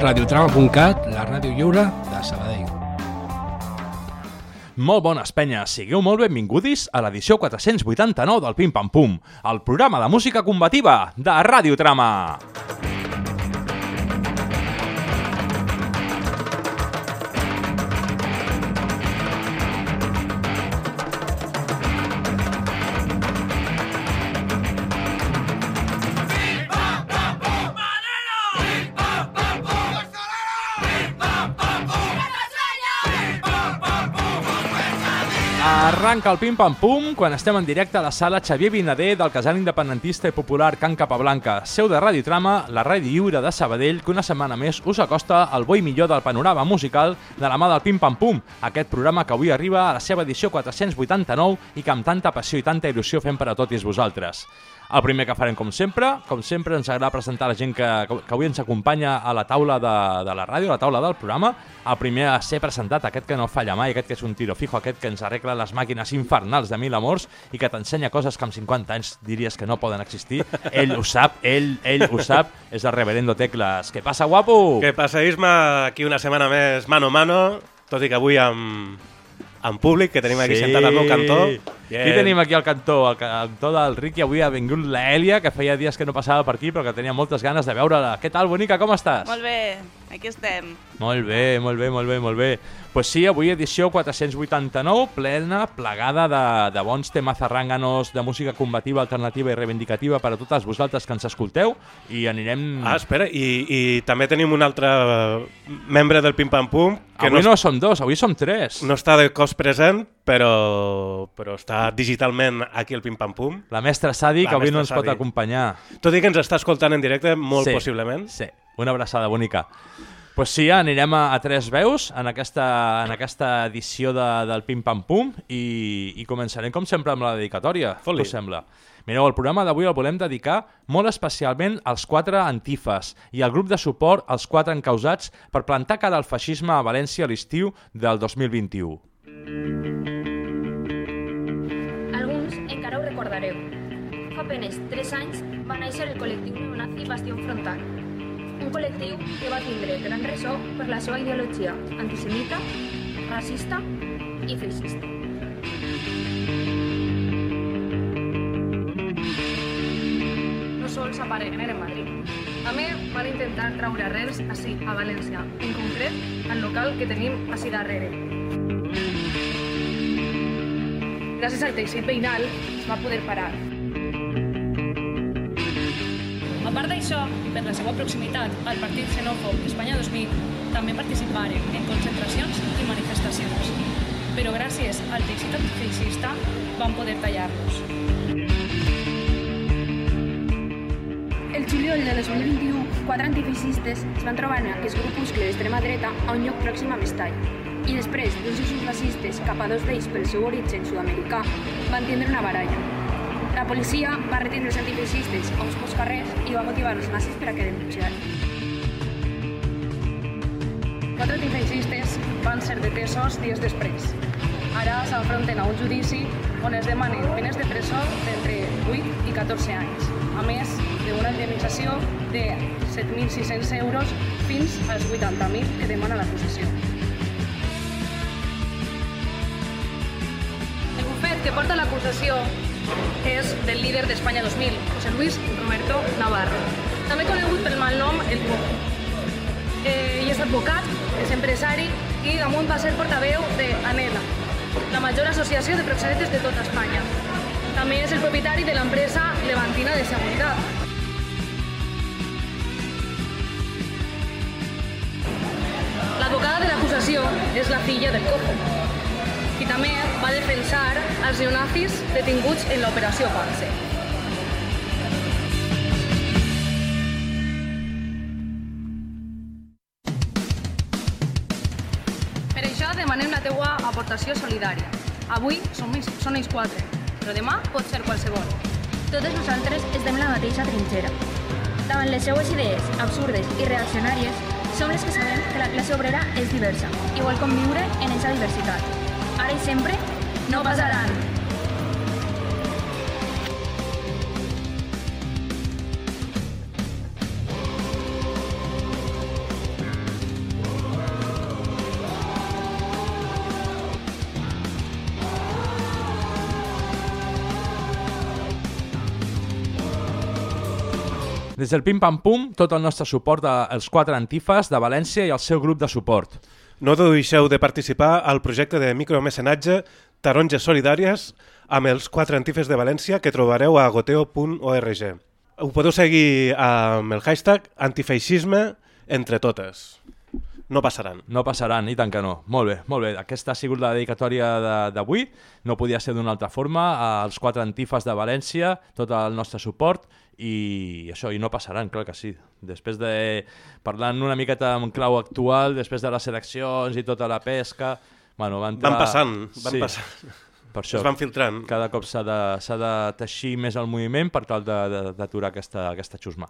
radiotrama.cat, la ràdio lliure de Sabadell. Molt bones, penyes. Sigueu molt benvingudis a l'edició 489 del Pim Pam Pum, el programa de música combativa de Radiotrama. Arranca el Pim Pam Pum quan estem en directe a la sala Xavier Vinader del casal independentista i popular Can Capablanca, seu de Radiotrama, la ràdio lliure de Sabadell, que una setmana més us acosta el bo i millor del panorama musical de la mà del Pim Pam Pum, aquest programa que avui arriba a la seva edició 489 i que amb tanta passió i tanta il·lusió fem per a tots vosaltres. El primer que farem, com sempre, com sempre ens agrada presentar la gent que, que avui ens acompanya a la taula de, de la ràdio, a la taula del programa. El primer a ser presentat, aquest que no falla mai, aquest que és un tiro fijo, aquest que ens arregla les màquines infernals de mil amors i que t'ensenya coses que amb 50 anys diries que no poden existir. Ell ho sap, ell, ell ho sap, és el reverendo Tecles. Què passa, guapo? Què passa, Isma? Aquí una setmana més mano a mano, tot i que avui amb, en públic, que tenim aquí sí. sentat al meu cantó. Yeah. Aquí tenim aquí al cantó, al cantó del Ricky. Avui ha vingut l'Èlia, que feia dies que no passava per aquí, però que tenia moltes ganes de veure-la. Què tal, bonica, com estàs? Molt bé, aquí estem. Molt bé, molt bé, molt bé, molt bé. Pues sí, avui edició 489, plena, plegada de, de bons temes arrànganos, de música combativa, alternativa i reivindicativa per a totes vosaltres que ens escolteu i anirem... Ah, espera, i, i també tenim un altre membre del Pim Pam Pum. Que avui no, no som dos, avui som tres. No està de cos present, però, però està digitalment aquí al Pim Pam Pum. La mestra Sadi, que avui no ens Sadi. pot acompanyar. Tot i que ens està escoltant en directe, molt sí, possiblement. Sí, una abraçada bonica. Pues sí, anirem a, a tres veus en aquesta, en aquesta edició de, del Pim Pam Pum i, i començarem com sempre amb la dedicatòria. Què us sembla? Mireu, el programa d'avui el volem dedicar molt especialment als quatre antifes i al grup de suport als quatre encausats per plantar cara al feixisme a València a l'estiu del 2021. Alguns encara ho recordareu. Fa apenes 3 anys va néixer el col·lectiu neonazi Bastión Frontal, un col·lectiu que va tindre gran ressò per la seva ideologia antisemita, racista i feixista. No sols apareguen en Madrid. Més, van intentar traure arrels així, a València, en concret al local que tenim així darrere. Gràcies al teixit veïnal es va poder parar part d'això, i per la seva proximitat al partit xenòfob Espanya 2000, també participaren en concentracions i manifestacions. Però gràcies al teixit antifeixista van poder tallar-los. El juliol de 2021, quatre antifeixistes es van trobar en aquest grupuscle d'extrema dreta a un lloc pròxim a Mestall. I després d'uns eixos racistes cap a dos d'ells pel seu origen sud-americà, van tindre una baralla. La policia va retindre els antifeixistes a uns pocs carrers i va motivar els nazis per a que denunciaren. Quatre antifeixistes van ser detesos dies després. Ara s'enfronten a un judici on es demanen penes de presó d'entre 8 i 14 anys, a més d'una indemnització de 7.600 euros fins als 80.000 que demana l'acusació. El bufet que porta l'acusació és del líder d'Espanya 2000, José Luis Roberto Navarro. També conegut pel mal nom El Cojo. Eh, I és advocat, és empresari i damunt va ser portaveu d'ANELA, la major associació de proxenetes de tota Espanya. També és el propietari de l'empresa Levantina de Seguretat. L'advocada de l'acusació és la filla del Cojo, i també va defensar els neonazis detinguts en l'operació Panse. Per això demanem la teua aportació solidària. Avui som, són ells quatre, però demà pot ser qualsevol. Totes nosaltres estem en la mateixa trinxera. Davant les seues idees absurdes i reaccionàries, som les que sabem que la classe obrera és diversa i vol conviure en aquesta diversitat i sempre no pesaran. Des del Pim Pam Pum, tot el nostre suport als quatre antifes de València i al seu grup de suport. No deixeu de participar al projecte de micromecenatge Taronges Solidàries amb els quatre antifes de València que trobareu a goteo.org. Ho podeu seguir amb el hashtag antifeixisme entre totes no passaran. No passaran, i tant que no. Molt bé, molt bé. Aquesta ha sigut la dedicatòria d'avui. No podia ser d'una altra forma. Als quatre antifes de València, tot el nostre suport i això, i no passaran, clar que sí. Després de, parlant una miqueta en clau actual, després de les eleccions i tota la pesca, bueno, van, entrar... van passant, van sí. passant. Per això, es van filtrant. Cada cop s'ha de, de teixir més el moviment per tal d'aturar aquesta, aquesta xusma.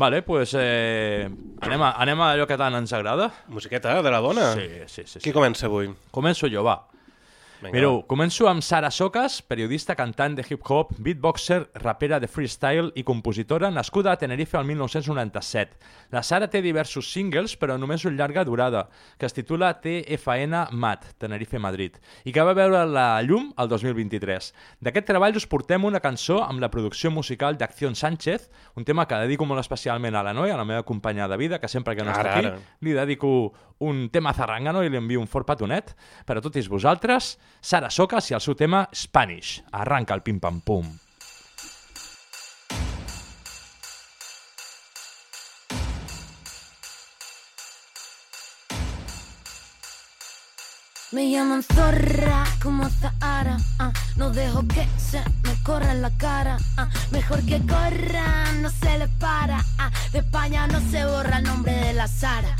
Vale, pues eh, anem, a, anem a allò que tant ens agrada. Musiqueta de la bona? Sí, sí, sí. Qui sí. comença avui? Començo jo, va. Vinga. Mireu, començo amb Sara Socas, periodista, cantant de hip-hop, beatboxer, rapera de freestyle i compositora nascuda a Tenerife el 1997. La Sara té diversos singles, però només un llarga durada, que es titula TFN MAT, Tenerife Madrid, i que va veure la llum el 2023. D'aquest treball us portem una cançó amb la producció musical d'Acción Sánchez, un tema que dedico molt especialment a la Noia, a la meva companya de vida, que sempre que no ara, està aquí, ara. li dedico un tema zarrangano i li envio un fort petonet per a tots vosaltres. Sara Socas i el seu tema Spanish. Arranca el pim-pam-pum. Me llaman zorra como Zahara, uh, no dejo que se me corra en la cara, uh, mejor que corra, no se le para, uh, de España no se borra el nombre de la Sara.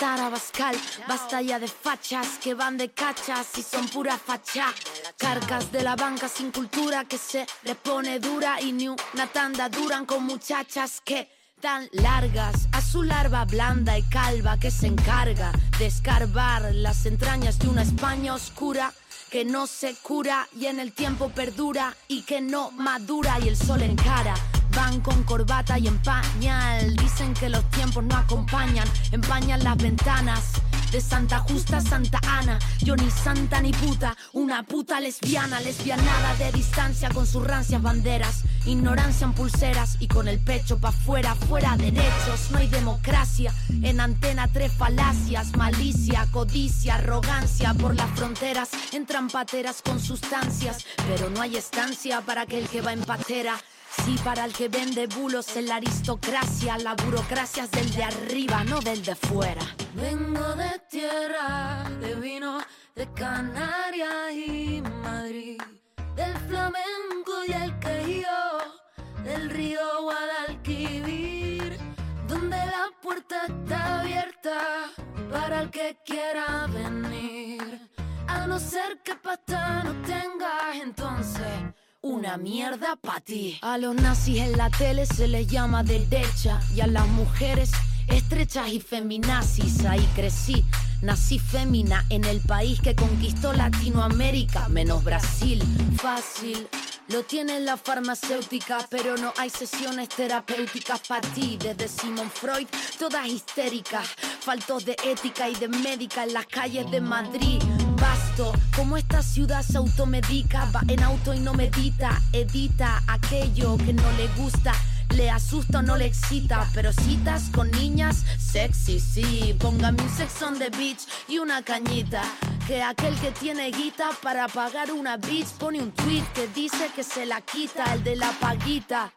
A Bascal, basta ya de fachas que van de cachas y son pura facha. Carcas de la banca sin cultura que se le pone dura y ni una tanda duran con muchachas que tan largas a su larva blanda y calva que se encarga de escarbar las entrañas de una España oscura que no se cura y en el tiempo perdura y que no madura y el sol encara Van con corbata y en pañal. Dicen que los tiempos no acompañan. Empañan las ventanas de Santa Justa Santa Ana. Yo ni santa ni puta, una puta lesbiana, lesbianada de distancia con sus rancias banderas. Ignorancia en pulseras y con el pecho pa' fuera, fuera derechos. No hay democracia. En antena tres falacias, malicia, codicia, arrogancia. Por las fronteras entran pateras con sustancias, pero no hay estancia para aquel que va en patera. Sí, para el que vende bulos en la aristocracia, la burocracia es del de arriba, no del de fuera. Vengo de tierra, de vino, de Canarias y Madrid, del flamenco y el quejío, del río Guadalquivir, donde la puerta está abierta para el que quiera venir. A no ser que pasta no tengas, entonces una mierda para ti. A los nazis en la tele se les llama derecha y a las mujeres estrechas y feminazis. Ahí crecí, nací femina en el país que conquistó Latinoamérica, menos Brasil. Fácil. Lo tiene la farmacéutica, pero no hay sesiones terapéuticas para ti. Desde Simon Freud, todas histéricas. Faltos de ética y de médica en las calles de Madrid vasto. Como esta ciudad se automedica, va en auto y no medita, edita aquello que no le gusta. Le asusta o no le excita, pero citas con niñas sexy, sí. Póngame un sex on the beach y una cañita. Que aquel que tiene guita para pagar una beach pone un tweet que dice que se la quita el de la paguita.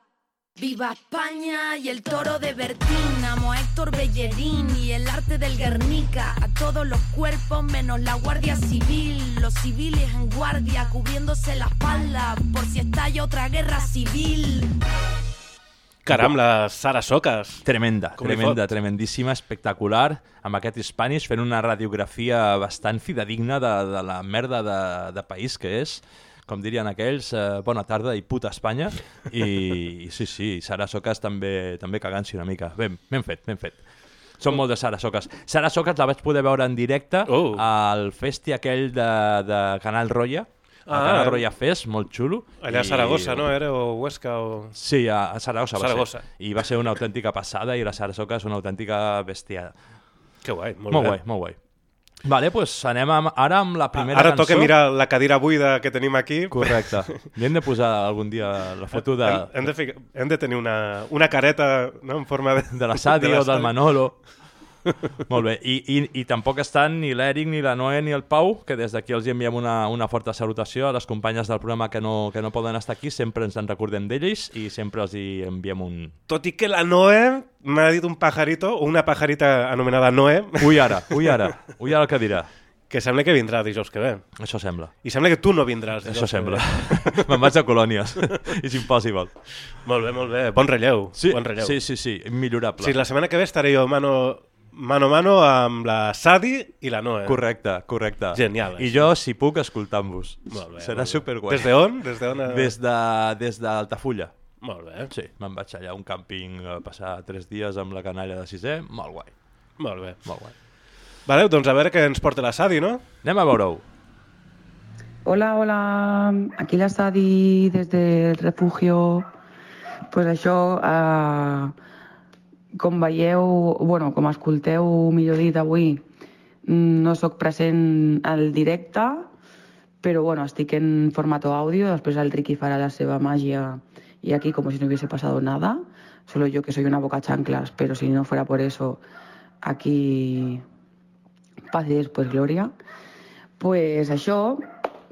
Viva España y el toro de Bertín, amo a Héctor Bellerín y el arte del Guernica, a todos los cuerpos menos la Guardia Civil, los civiles en guardia cubriéndose la espalda por si estalla otra guerra civil. Caram, la Sara Socas. Tremenda, Com tremenda, tremendíssima, espectacular, amb aquest Spanish fent una radiografia bastant fidedigna de, de la merda de, de país que és com dirien aquells, eh, bona tarda i puta Espanya. I, i sí, sí, Sara Socas també, també cagant-s'hi una mica. Ben, ben fet, ben fet. Són molt de Sara Socas. Sara Socas la vaig poder veure en directe oh. al festi aquell de, de Canal Roya, Ah, a Canal Roya Fest, molt xulo. Allà a Saragossa, I... no? Era o Huesca o... Sí, a, a Saragossa, Saragossa va ser. I va ser una autèntica passada i la Sara Soca és una autèntica bèstia. Que guai, molt, molt bé. guai, molt guai. Vale, doncs anem amb, ara amb la primera Ara cançó. toca mirar la cadira buida que tenim aquí. Correcte. Li hem de posar algun dia la foto de, Hem, hem, de, ficar, hem de tenir una, una careta no, en forma de... de la Sadi o del. Manolo. Molt bé, I, i, i tampoc estan ni l'Eric, ni la Noé, ni el Pau, que des d'aquí els enviem una, una forta salutació a les companyes del programa que no, que no poden estar aquí, sempre ens en recordem d'ells i sempre els hi enviem un... Tot i que la Noé m'ha dit un pajarito, una pajarita anomenada Noé, Ui ara, ui ara, ui ara el que dirà. que sembla que vindrà dijous que ve. Això sembla. I sembla que tu no vindràs. dijous Això sembla. Me'n vaig a colònies. És impossible. Molt bé, molt bé. Bon relleu. Sí, bon relleu. sí, sí, sí, millorable. Sí, la setmana que ve estaré jo mano, mano a mano amb la Sadi i la Noé. Correcte, correcte. Genial, I això. jo, si puc, escoltant-vos. Molt bé, Serà molt bé. superguai. Des d'on? Des d'on? eh? Des de, des d'Altafulla. Molt bé. Sí, me'n vaig allà a un càmping a passar tres dies amb la canalla de sisè. Molt guai, Molt bé. molt guai. Vale, doncs a veure què ens porta la Sadi, no? Anem a veure-ho. Hola, hola. Aquí la Sadi desde el refugio. Pues això, eh, com veieu, bueno, com escolteu, millor dit, avui, mm, no sóc present al directe, però bueno, estic en formato audio, després el Ricky farà la seva màgia y aquí como si no hubiese pasado nada, solo yo que soy una boca chanclas, pero si no fuera por eso, aquí paz y después gloria. Pues això,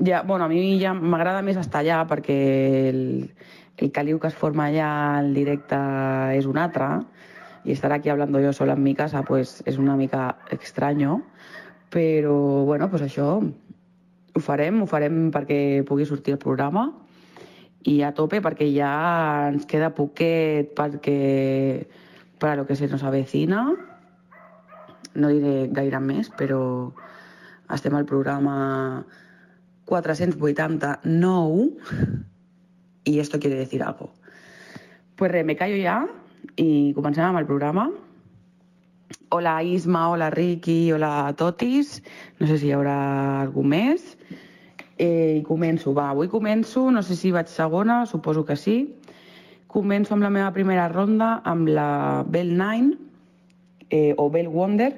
ja, bueno, a mi ja m'agrada més estar allà perquè el, el caliu que es forma allà al directe és un altre y estar aquí hablando yo sola en mi casa pues es una mica extraño, però bueno, pues això ho farem, ho farem perquè pugui sortir el programa i a tope perquè ja ens queda poquet perquè per a lo que se nos avecina no diré gaire més, però estem al programa 489 y esto quiere decir algo. Pues res, me callo ja i comencem amb el programa. Hola Isma, hola Ricky, hola Totis. No sé si hi haurà algú més. Eh, I començo, va, avui començo, no sé si vaig segona, suposo que sí. Començo amb la meva primera ronda amb la Bell Nine, eh, o Bell Wonder.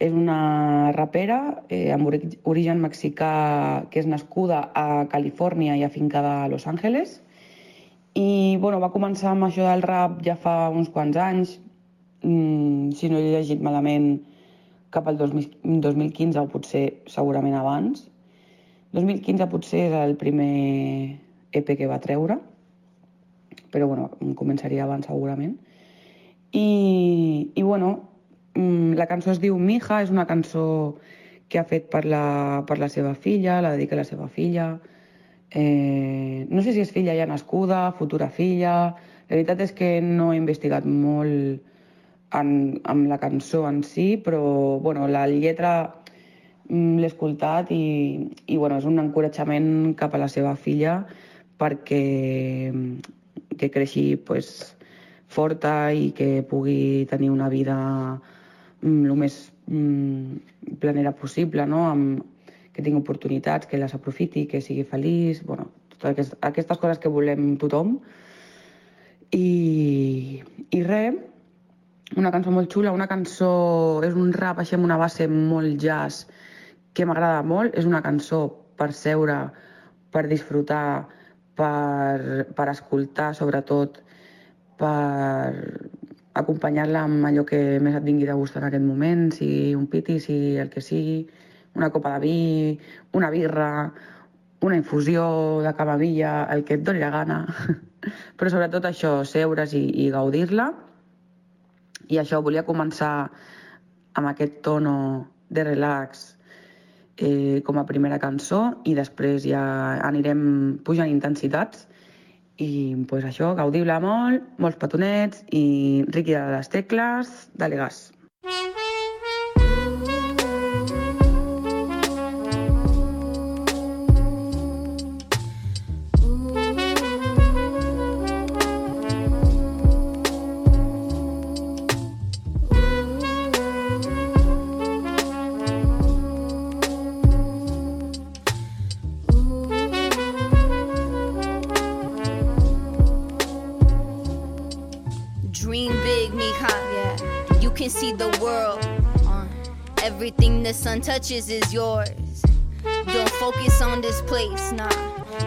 És una rapera eh, amb ori- origen mexicà que és nascuda a Califòrnia i afincada a Los Angeles. I bueno, va començar amb això del rap ja fa uns quants anys, mm, si no he llegit malament, cap al 2000, 2015 o potser segurament abans. 2015 potser és el primer EP que va treure, però bueno, començaria abans segurament. I, i bueno, mm, la cançó es diu Mija, és una cançó que ha fet per la, per la seva filla, la dedica a la seva filla. Eh, no sé si és filla ja nascuda, futura filla... La veritat és que no he investigat molt en, amb la cançó en si, però bueno, la lletra mm, l'he escoltat i, i bueno, és un encoratjament cap a la seva filla perquè mm, que creixi pues, forta i que pugui tenir una vida el més mm, planera possible, no? amb, que tingui oportunitats, que les aprofiti, que sigui feliç, bueno, totes aquestes, aquestes coses que volem tothom. I, i res, una cançó molt xula, una cançó, és un rap així amb una base molt jazz que m'agrada molt, és una cançó per seure, per disfrutar, per, per escoltar sobretot, per acompanyar-la amb allò que més et vingui de gust en aquest moment, si un piti, si el que sigui, una copa de vi, una birra, una infusió de camamilla, el que et doni la gana. Però sobretot això, seure's i, i gaudir-la. I això, volia començar amb aquest tono de relax eh, com a primera cançó i després ja anirem pujant intensitats i pues això, gaudiu-la molt, molts petonets i Riqui de les tecles, dale gas. Dream the sun touches is yours. Don't focus on this place, nah.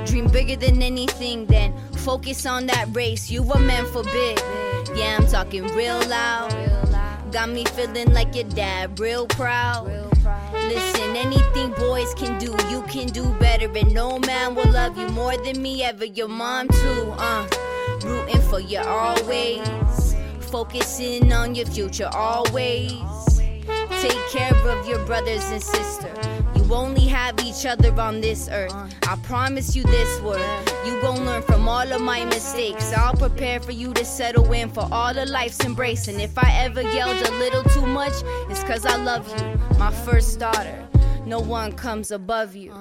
Dream bigger than anything, then focus on that race. You were meant for big. Yeah, I'm talking real loud. Got me feeling like your dad, real proud. Listen, anything boys can do, you can do better. And no man will love you more than me ever. Your mom, too, uh. Rooting for you always. Focusing on your future always. Take care of your brothers and sisters. You only have each other on this earth. I promise you this word. You gon' learn from all of my mistakes. I'll prepare for you to settle in for all of life's embrace. And if I ever yelled a little too much, it's cause I love you, my first daughter. No one comes above you.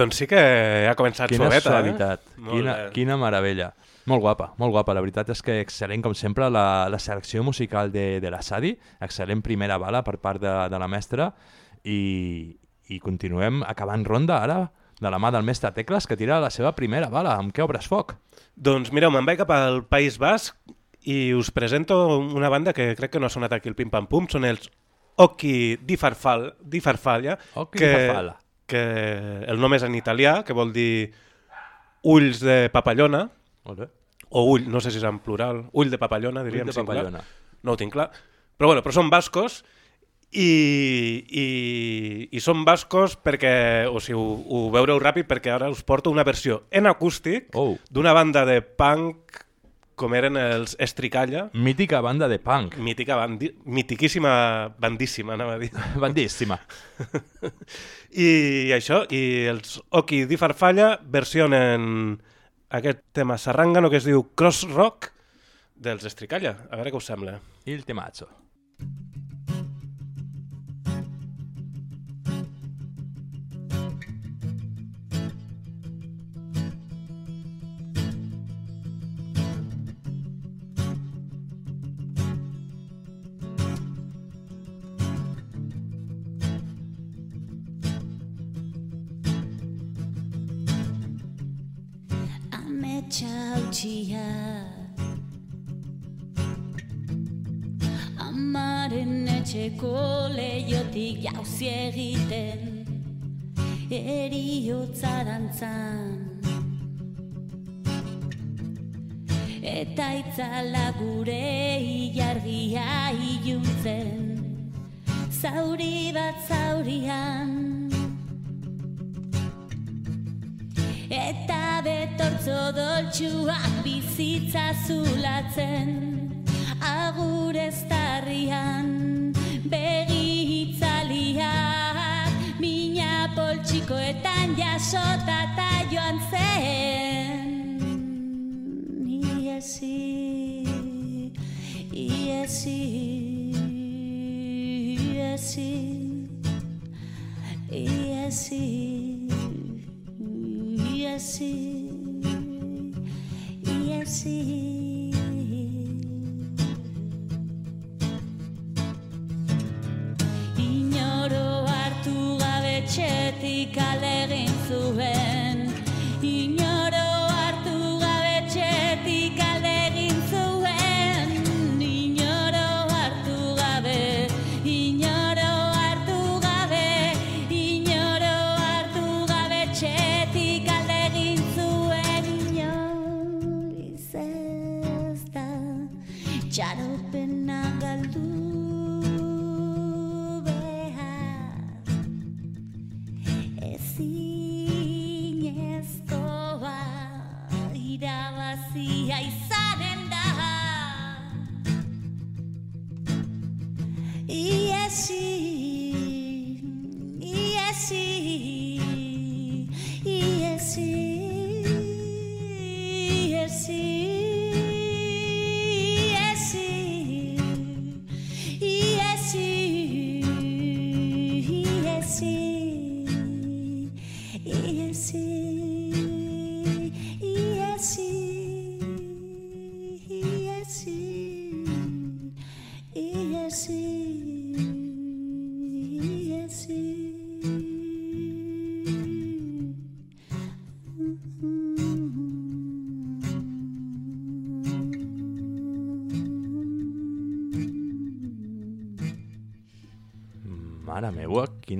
Doncs sí que ha començat Quina suaveta, suavitat, eh? Quina, bé. quina meravella. Molt guapa, molt guapa. La veritat és que excel·lent, com sempre, la, la selecció musical de, de la Sadi. Excel·lent primera bala per part de, de la mestra. I, I continuem acabant ronda ara de la mà del mestre Tecles, que tira la seva primera bala. Amb què obres foc? Doncs mireu, me'n vaig cap al País Basc i us presento una banda que crec que no ha sonat aquí el Pim Pam Pum, són els Occhi di, Farfal, di Farfalla, Occhi di Farfalla. Que el nom és en italià, que vol dir ulls de papallona, Molt bé. o ull, no sé si és en plural, ull de papallona, diríem de singular. papallona. No ho tinc clar. Però bueno, però són bascos i, i, i són bascos perquè, o sigui, ho, ho veureu ràpid perquè ara us porto una versió en acústic Oh. d'una banda de punk com eren els Estricalla, Mítica banda de punk. mítica bandi, mitiquíssima bandíssima, anava a dir. Bandíssima. I això, i els Oki di Farfalla versionen aquest tema sarrangano que es diu Cross Rock dels Estricalla. A veure què us sembla. Il temazzo. Hautsia Amaren etxeko leiotik jauzi egiten Eriotza dantzan Eta itzala gure ilargia iluntzen Zauri bat zaurian betortzo doltsuak bizitza zulatzen Agur ez tarrian begi hitzaliak Mina poltsikoetan jasota eta joan zen. Iesi, iesi, iesi, iesi yes EFC.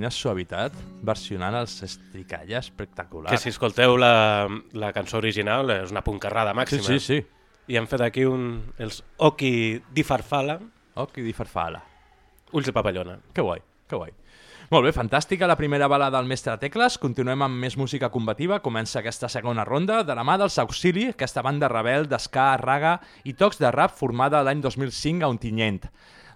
Quina suavitat, versionant els estricalles espectacular. Que si escolteu la, la cançó original és una puncarrada màxima. Sí, sí, sí. I han fet aquí un, els Oki di Farfala. Oki di Farfala. Ulls de papallona. Que guai, que guai. Molt bé, fantàstica la primera balada del mestre Tecles. Continuem amb més música combativa. Comença aquesta segona ronda de la mà dels Auxili, aquesta banda rebel d'esca, raga i tocs de rap formada l'any 2005 a Ontinyent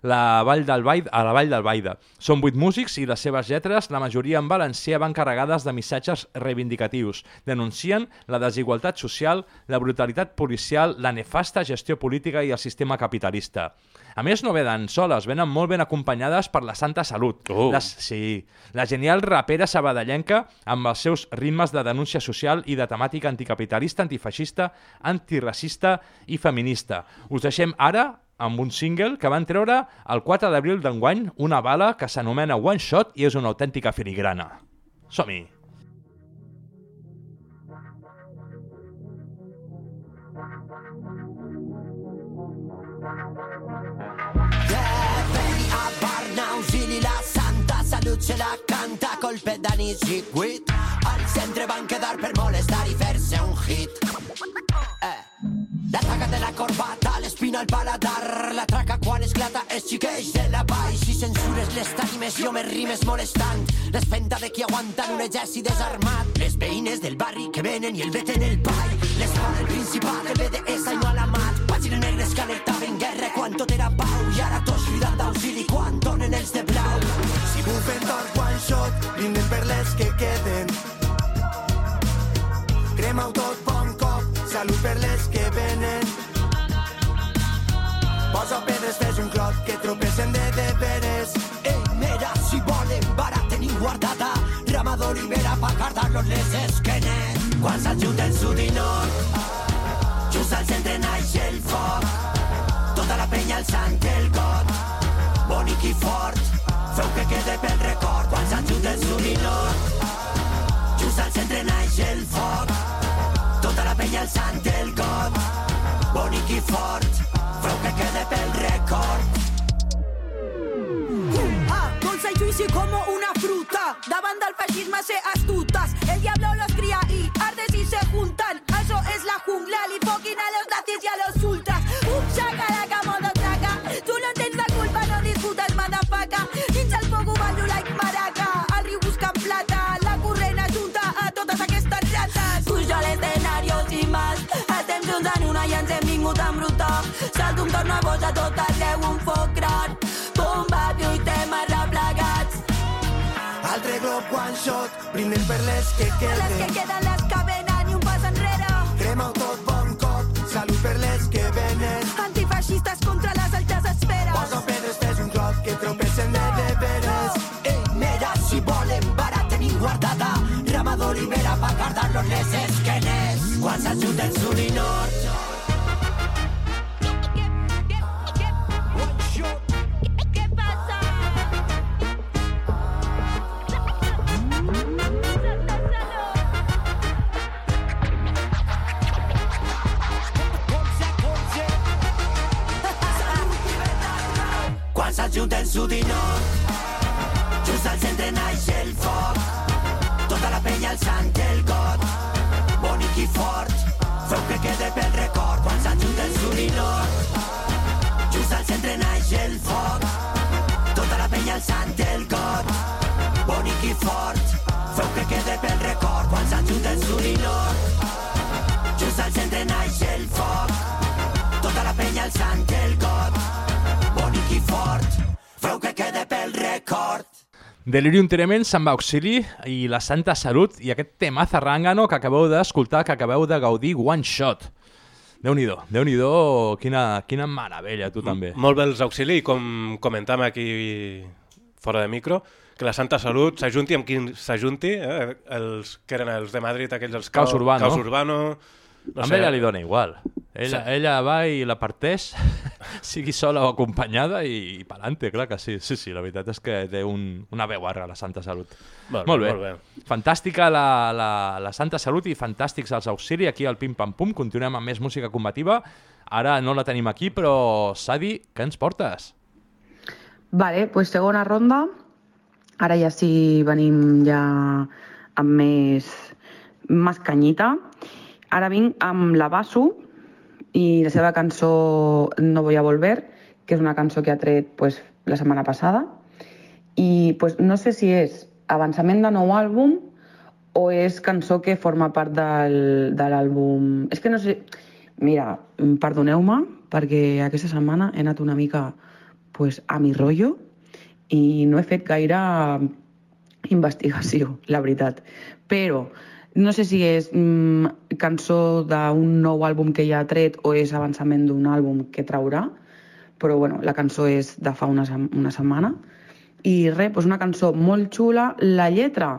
la Vall del Baida, a la Vall del Baida. Són vuit músics i les seves lletres, la majoria en valencià, van carregades de missatges reivindicatius. Denuncien la desigualtat social, la brutalitat policial, la nefasta gestió política i el sistema capitalista. A més, no venen soles, venen molt ben acompanyades per la Santa Salut. Oh. Les, sí, la genial rapera sabadellenca amb els seus ritmes de denúncia social i de temàtica anticapitalista, antifeixista, antiracista i feminista. Us deixem ara amb un single que van treure el 4 d'abril d'enguany, una bala que s'anomena One Shot i és una autèntica filigrana. Som-hi! Salut se la canta colpe d'anís i cuit al centre van quedar per molestar i fer-se un hit eh. La traca de la corbata, l'espina al paladar La traca quan esclata es xiqueix de la vall Si censures les tarimes jo me rimes molestant. L'espenta de qui aguanten un exèrcit desarmat. Les veïnes del barri que venen i el veten el pall. L'escola el principal, el BDS i no a la mat. Pàgines negres que alertaven guerra quan tot era pau. I ara tots cridant d'auxili quan tornen els de blau. Si bufen tot one shot, brinden per les que queden. Crema-ho tot bon salut per les que venen. Posa pedres, fes un clot que tropessen de deberes. Ei, mira, si volen, bara tenim guardada. Rama d'olivera pa cardar-los les esquenes Quan s'ajunten sud i nord. Just al centre naix el foc. Tota la penya alçant el got. Bonic i fort Feu que quede pel record. Quan s'ajunten sud i nord. Just al centre naix el foc Tota la penya alçant el got Bonic i fort Feu que quede pel record Ah, dulce y juicy como una fruta. Daban al fascismo se astutas. El diablo los cría y ardes y se juntan. Eso es la jungla, li fucking a los nazis y a los más. Estem junts en una i ens hem vingut a embrutar. Salto un torn a boja tot arreu un foc gran. Bomba, lluitem arreplegats. Altre glob one shot, brinden per les que Les que queden queden, les que venen i un pas enrere. Crema-ho tot bon cop, salut per les que venen Antifeixistes contra les altes esferes. Posa pedres, fes un clot que tropessen de deberes esquenes. Quan s'ajunten Delirium Tremens amb Auxili i la Santa Salut i aquest tema zarrangano que acabeu d'escoltar, que acabeu de gaudir One Shot. Déu-n'hi-do, déu nhi déu quina, quina meravella, tu també. Molt bé els auxili, com comentàvem aquí fora de micro, que la Santa Salut s'ajunti amb qui s'ajunti, eh? els que eren els de Madrid, aquells els Caos Urbano. Caos Urbano No amb ella li dona igual. Ella, Sí. ella va i la parteix, sigui sola o acompanyada, i, i pa'lante, clar que sí. Sí, sí, la veritat és que té un, una veu arra, la Santa Salut. Molt bé, molt bé. molt bé. Fantàstica la, la, la Santa Salut i fantàstics els auxili aquí al Pim Pam Pum. Continuem amb més música combativa. Ara no la tenim aquí, però Sadi, què ens portes? Vale, pues segona ronda. Ara ja sí venim ja amb més, més canyita. Ara vinc amb la Basu i la seva cançó No voy a volver, que és una cançó que ha tret pues, la setmana passada. I pues, no sé si és avançament de nou àlbum o és cançó que forma part del, de l'àlbum... És que no sé... Mira, perdoneu-me, perquè aquesta setmana he anat una mica pues, a mi rollo i no he fet gaire investigació, la veritat. Però no sé si és mm, cançó d'un nou àlbum que ja ha tret o és avançament d'un àlbum que traurà, però bueno, la cançó és de fa una, una setmana. I res, doncs una cançó molt xula. La lletra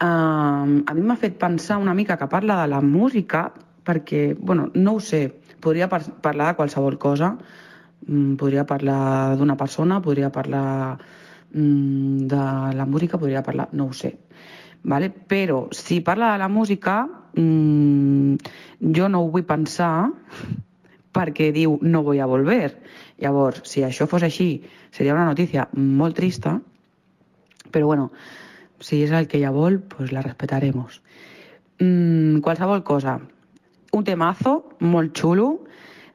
eh, a mi m'ha fet pensar una mica que parla de la música, perquè, bueno, no ho sé, podria par parlar de qualsevol cosa, mm, podria parlar d'una persona, podria parlar mm, de la música, podria parlar, no ho sé, vale? però si parla de la música, mmm, jo no ho vull pensar perquè diu no voy a volver. Llavors, si això fos així, seria una notícia molt trista, però bueno, si és el que ella vol, pues la respetaremos. Mm, qualsevol cosa, un temazo molt xulo,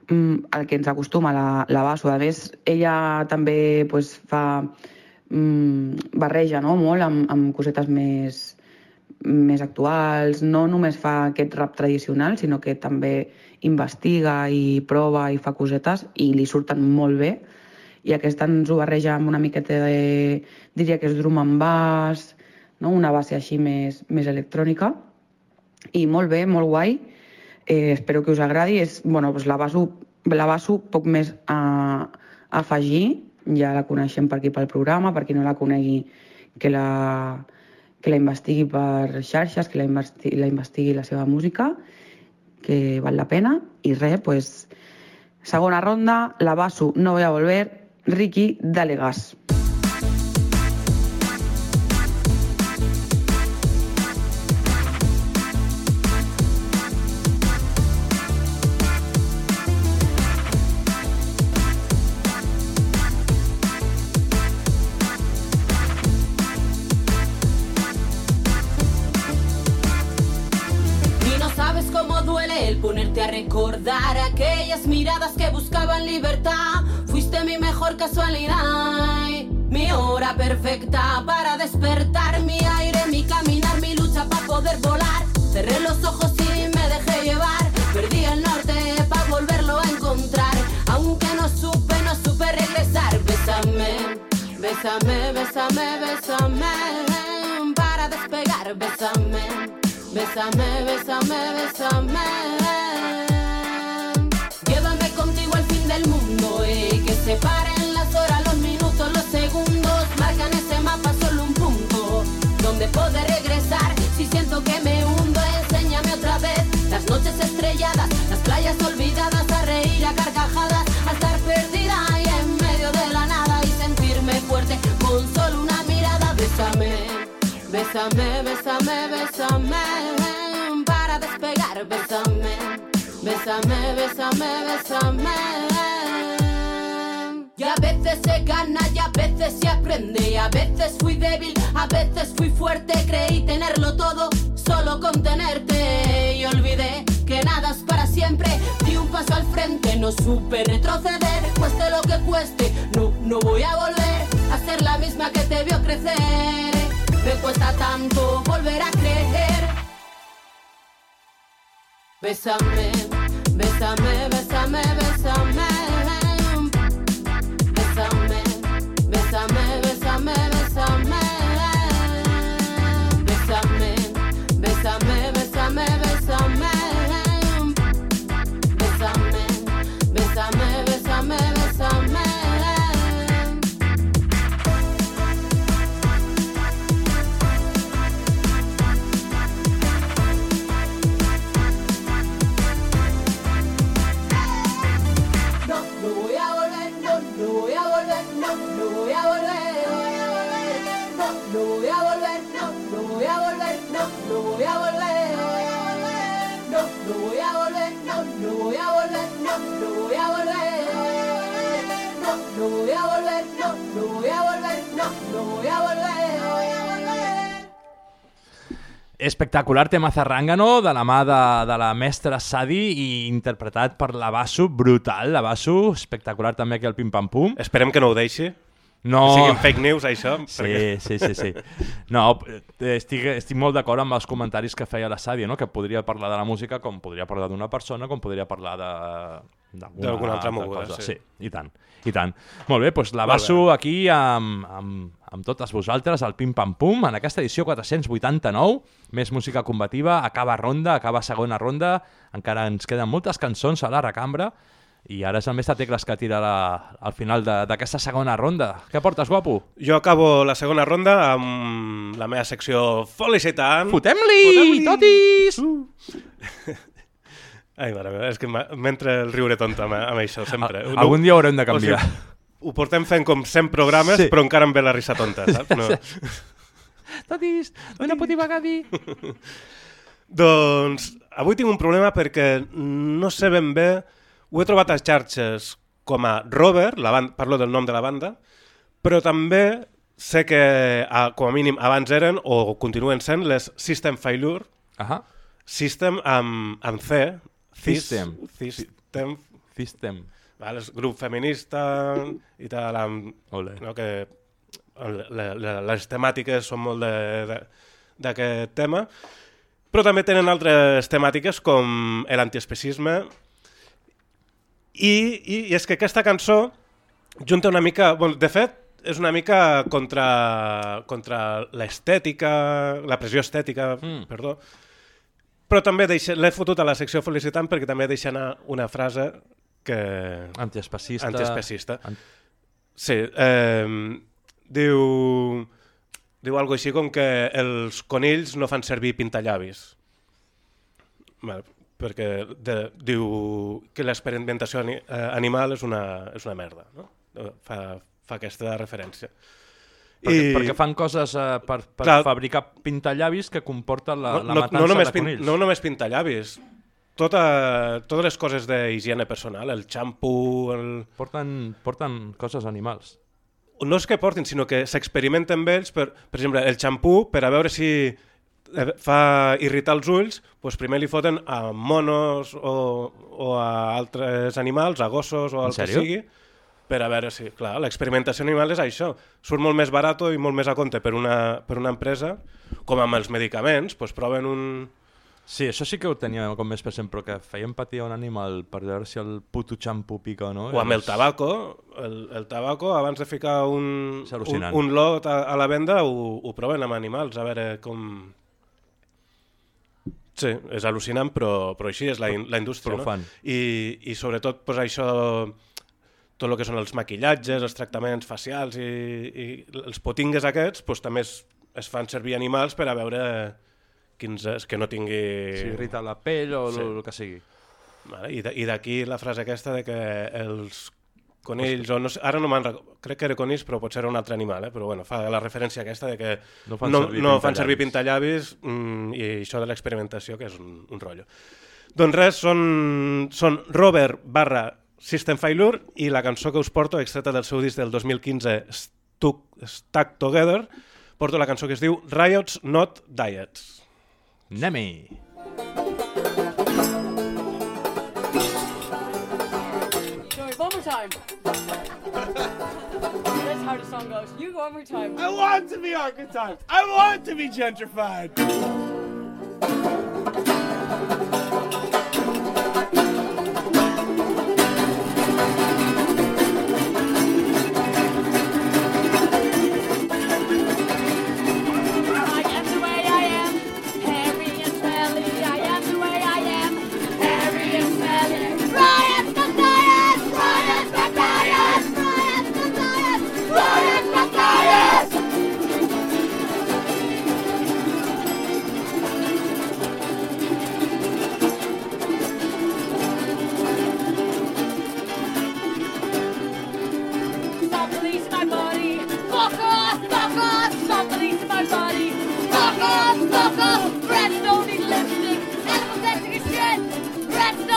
mm, el que ens acostuma la, la Basso. A més, ella també pues, fa mm, barreja no? molt amb, amb cosetes més, més actuals, no només fa aquest rap tradicional, sinó que també investiga i prova i fa cosetes i li surten molt bé. I aquesta ens ho barreja amb una miqueta de... diria que és drum and bass, no? una base així més, més electrònica. I molt bé, molt guai. Eh, espero que us agradi. És, bueno, doncs la, baso, la baso poc més a, a afegir. Ja la coneixem per aquí pel programa, per qui no la conegui que la, que la investigui per xarxes, que la investigui, la investigui la seva música, que val la pena. I res, pues, segona ronda, la baso No voy a volver, Ricky, dale gas. Miradas que buscaban libertad. Fuiste mi mejor casualidad, mi hora perfecta para despertar mi aire, mi caminar, mi lucha para poder volar. Cerré los ojos y me dejé llevar. Perdí el norte para volverlo a encontrar. Aunque no supe, no supe regresar. Bésame, bésame, bésame, bésame. Para despegar, bésame. Bésame, bésame, bésame. Del mundo, eh, que separen las horas, los minutos, los segundos. Marcan ese mapa solo un punto, donde poder regresar. Si siento que me hundo, enséñame otra vez las noches estrelladas, las playas olvidadas, a reír a carcajadas, a estar perdida y en medio de la nada y sentirme fuerte con solo una mirada. Bésame. Bésame, bésame, bésame Para despegar, bésame Bésame, bésame, bésame. Y a veces se gana y a veces se aprende. A veces fui débil, a veces fui fuerte. Creí tenerlo todo, solo con tenerte. Y olvidé que nada es para siempre. Di un paso al frente, no supe retroceder. Cueste lo que cueste, no, no voy a volver A ser la misma que te vio crecer. Me cuesta tanto volver a creer. Bésame, bésame, bésame, bésame. Espectacular tema Zarrangano de la mà de, de la mestra Sadi i interpretat per la Basso, brutal, la Basso, espectacular també aquí al Pim Pam Pum. Esperem que no ho deixi. No. Que siguin fake news, això. Sí, perquè- sí, sí, sí. No, estic, estic molt d'acord amb els comentaris que feia la Sàdia, no? que podria parlar de la música com podria parlar d'una persona, com podria parlar de D'alguna altra moguda, cosa. sí. sí. i tant, i tant. Molt bé, doncs la Molt basso aquí amb, amb, amb totes vosaltres, al Pim Pam Pum, en aquesta edició 489, més música combativa, acaba ronda, acaba segona ronda, encara ens queden moltes cançons a la recambra, i ara és el mestre Tecles que tira la, al final de- d'aquesta segona ronda. Què portes, guapo? Jo acabo la segona ronda amb la meva secció Felicitant. Fotem-li, Fotem-li! totis! Uh. Ai, mare meva, és que m'entra el riure tonto amb, amb això, sempre. Al- algun dia haurem de canviar. O sigui, ho portem fent com 100 programes, Sí. però encara em ve la risa tonta, saps? No. Totis, una puti vegadi. doncs avui tinc un problema perquè no sé ben bé, ho he trobat a xarxes com a Robert, la banda, parlo del nom de la banda, però també sé que a, com a mínim abans eren o continuen sent les System Failure, Ahà. System amb, amb C, System. System, System. Val, és grup feminista i tal, amb, Ole. no, que le- le- les temàtiques són molt d'aquest tema, però també tenen altres temàtiques com l'antiespecisme i, i, i és que aquesta cançó junta una mica... Bueno, de fet, és una mica contra, contra l'estètica, la pressió estètica, mm. perdó, però també l'he fotut a la secció felicitant perquè també deixa anar una frase que... Antiespecista. Antiespecista. An- Sí, eh, diu... Diu algo així com que els conills no fan servir pintallavis. Vale, perquè de, diu que l'experimentació ani, eh, animal és una, és una merda. No? Eh, Fa, fa aquesta referència. Perquè, I... perquè fan coses eh, per, per Clar. fabricar pintallavis que comporten la, no, la no, matança no, només de pin, conills. no només pintallavis, tota, totes les coses d'higiene personal, el xampú... El... Porten, porten coses animals. No és que portin, sinó que s'experimenten amb ells, per, per exemple, el xampú, per a veure si eh, fa irritar els ulls, doncs primer li foten a monos o, o a altres animals, a gossos o En el que sèrio? Per a veure si... Clar, l'experimentació animal és això. Surt molt més barat i molt més a compte per una, per una empresa, com amb els medicaments, doncs proven un... Sí, això sí que ho tenia com més present, però que feien patir a un animal per veure si el puto xampú pica o no. O amb el tabaco, el, el tabaco, abans de ficar un, un, un lot a, a la venda, ho, ho proven amb animals, a veure com... Sí, és al·lucinant, però, però així és la, in- la indústria. Però no? I, I sobretot pues, això, tot el que són els maquillatges, els tractaments facials i, i els potingues aquests, pues, també es, es fan servir animals per a veure quins és, que no tingui... Si irrita la pell o Sí. el que sigui. Vale, I d'aquí la frase aquesta de que els conills, o no sé, ara no me'n crec que era conills, però potser era un altre animal, eh? però bueno, fa la referència aquesta de que No fan no, servir no fan servir pintallavis. pintallavis mm, i això de l'experimentació, que és un, un rotllo. Doncs res, són, són Robert barra System Failure i la cançó que us porto, extreta del seu disc del 2015, Stuck, Stuck Together, porto la cançó que es diu Riots Not Diets. Anem-hi! One more time. That's how the song goes. You go one more time. I want to be archetyped. I want to be gentrified.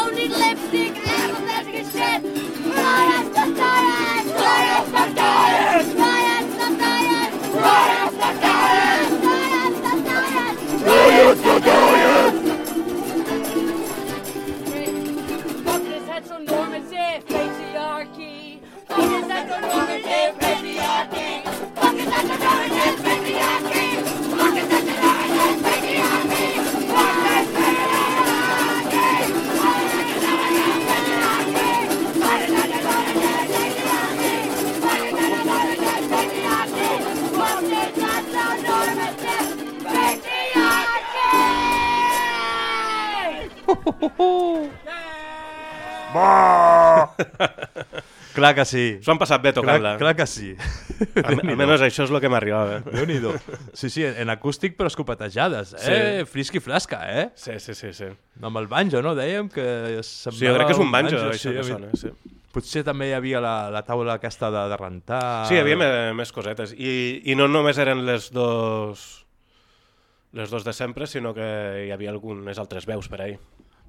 don't need lipstick, alphabetic and shit. Riot, stop diet! Riot, stop diet! Riot, stop diet! Riot! Riot! Riot, patriarchy. Populist heteronormative patriarchy. Populist heteronormative patriarchy. Clar que sí. S'ho han passat bé tocant-la. Clar, clar que sí. Al- almenys això és el que m'arribava. Déu-n'hi-do. Sí, sí, en acústic però escopetejades, eh? Sí. Frisqui flasca, eh? Sí, sí, sí, sí. Amb el banjo, no? Dèiem que Sí, jo crec que és un banjo, això sí, que sona, sí. Potser també hi havia la, la taula aquesta de, de rentar... Sí, hi havia me- més cosetes. I, I no només eren les dos les dos de sempre, sinó que hi havia algunes altres veus per ahí.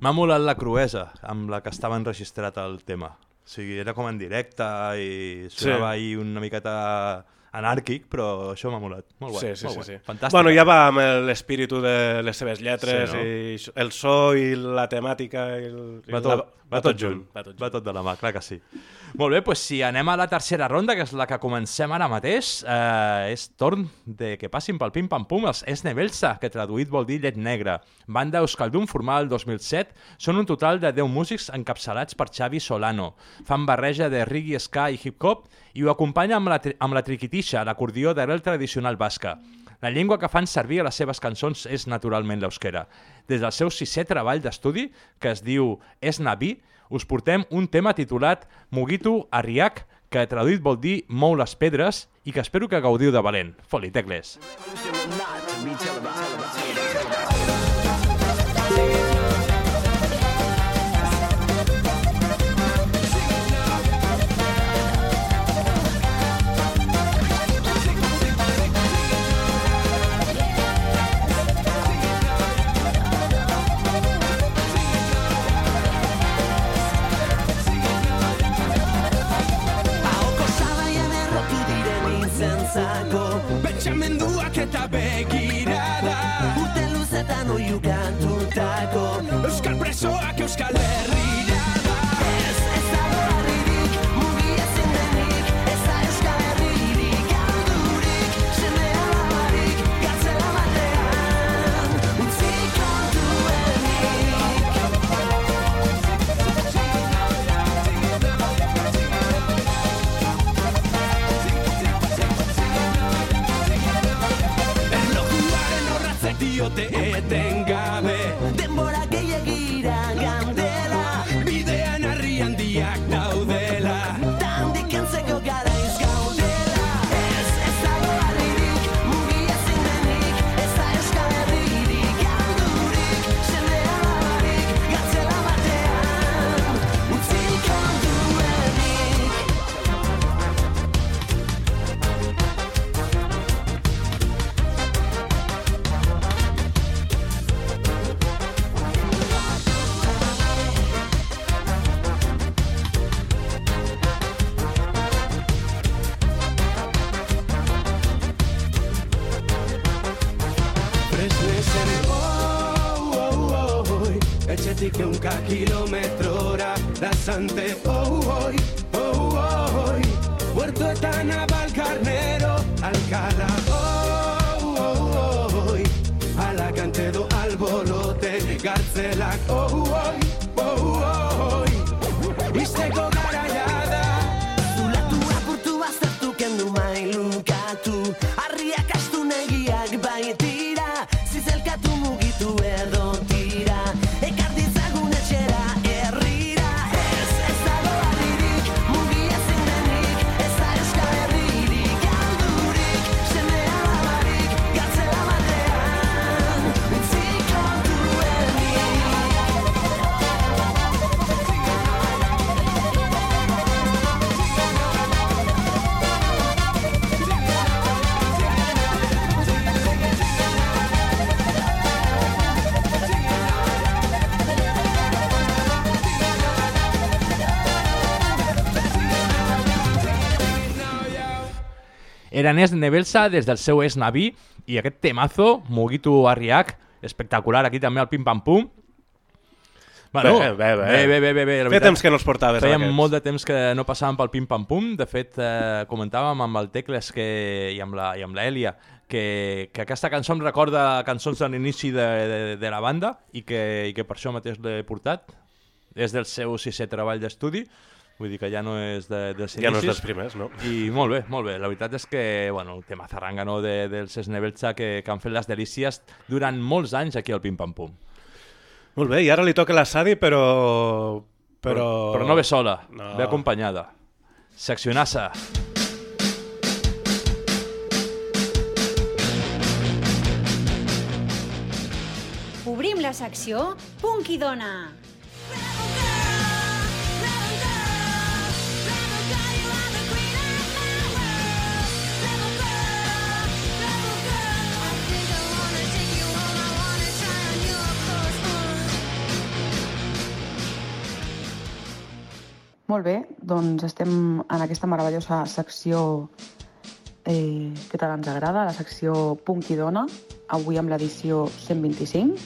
M'ha molat la cruesa amb la que estava enregistrat el tema. O sigui, era com en directe i sonava Sí. una miqueta anàrquic, però això m'ha molat. Molt guai, sí, sí, molt sí, guai. sí. Fantàstic. Bueno, ja va amb l'espíritu de les seves lletres Sí, no? i el so i la temàtica i, el, Va la- va tot junt, Va tot va tot de la mà, clar que sí. Molt bé, doncs si anem a la tercera ronda, que és la que comencem ara mateix, eh, és torn de que passin pel pim-pam-pum els Esnebelsa, que traduït vol dir llet negra. Banda Euskaldun formada el 2007, són un total de 10 músics encapçalats per Xavi Solano. Fan barreja de reggae, ska i hip-hop i ho acompanya amb la, amb la triquitixa, l'acordió d'arrel tradicional basca. La llengua que fan servir a les seves cançons és naturalment l'euskera. Des del seu sisè treball d'estudi, que es diu Esnavi, us portem un tema titulat Mugitu Arriac, que traduït vol dir Mou les pedres i que espero que gaudiu de valent. Foli, tecles. Ahoko I go yo te tengo. ti que un kilómetro hora rasante. Oh, oh, oh, oh, oh. Puerto Etana al carnero, Alcalá. Oh, oh, oh, oh. Al bolote, Garcelac. Oh, oh. Eren Es Nebelsa des del seu Es Naví i aquest temazo, Mugitu Arriac, espectacular aquí també al Pim Pam Pum. Bueno, Bé, bé, bé. bé, bé, bé, bé, Feia temps que no els portaves, Fèiem aquests. molt de temps que no passàvem pel Pim Pam Pum. De fet, eh, comentàvem amb el Tecles que, i amb Elia que, que aquesta cançó em recorda cançons de l'inici de, de, de la banda i que, i que per això mateix l'he portat. És del seu sisè treball d'estudi, vull dir que ja no és de, dels Ja no és inicis. dels primers, no? I molt bé, molt bé. La veritat és que, bueno, el tema zarrangano de, dels Snebelcha que, que han fet les delícies durant molts anys aquí al Pim Pam Pum. Molt bé, i ara li toca la Sadi, però... Però, Però no ve sola, No. ve acompanyada. Seccionassa. Obrim la secció Punky Dona. Molt bé, doncs estem en aquesta meravellosa secció eh, que tant ens agrada, la secció Punk i Dona, avui amb l'edició 125,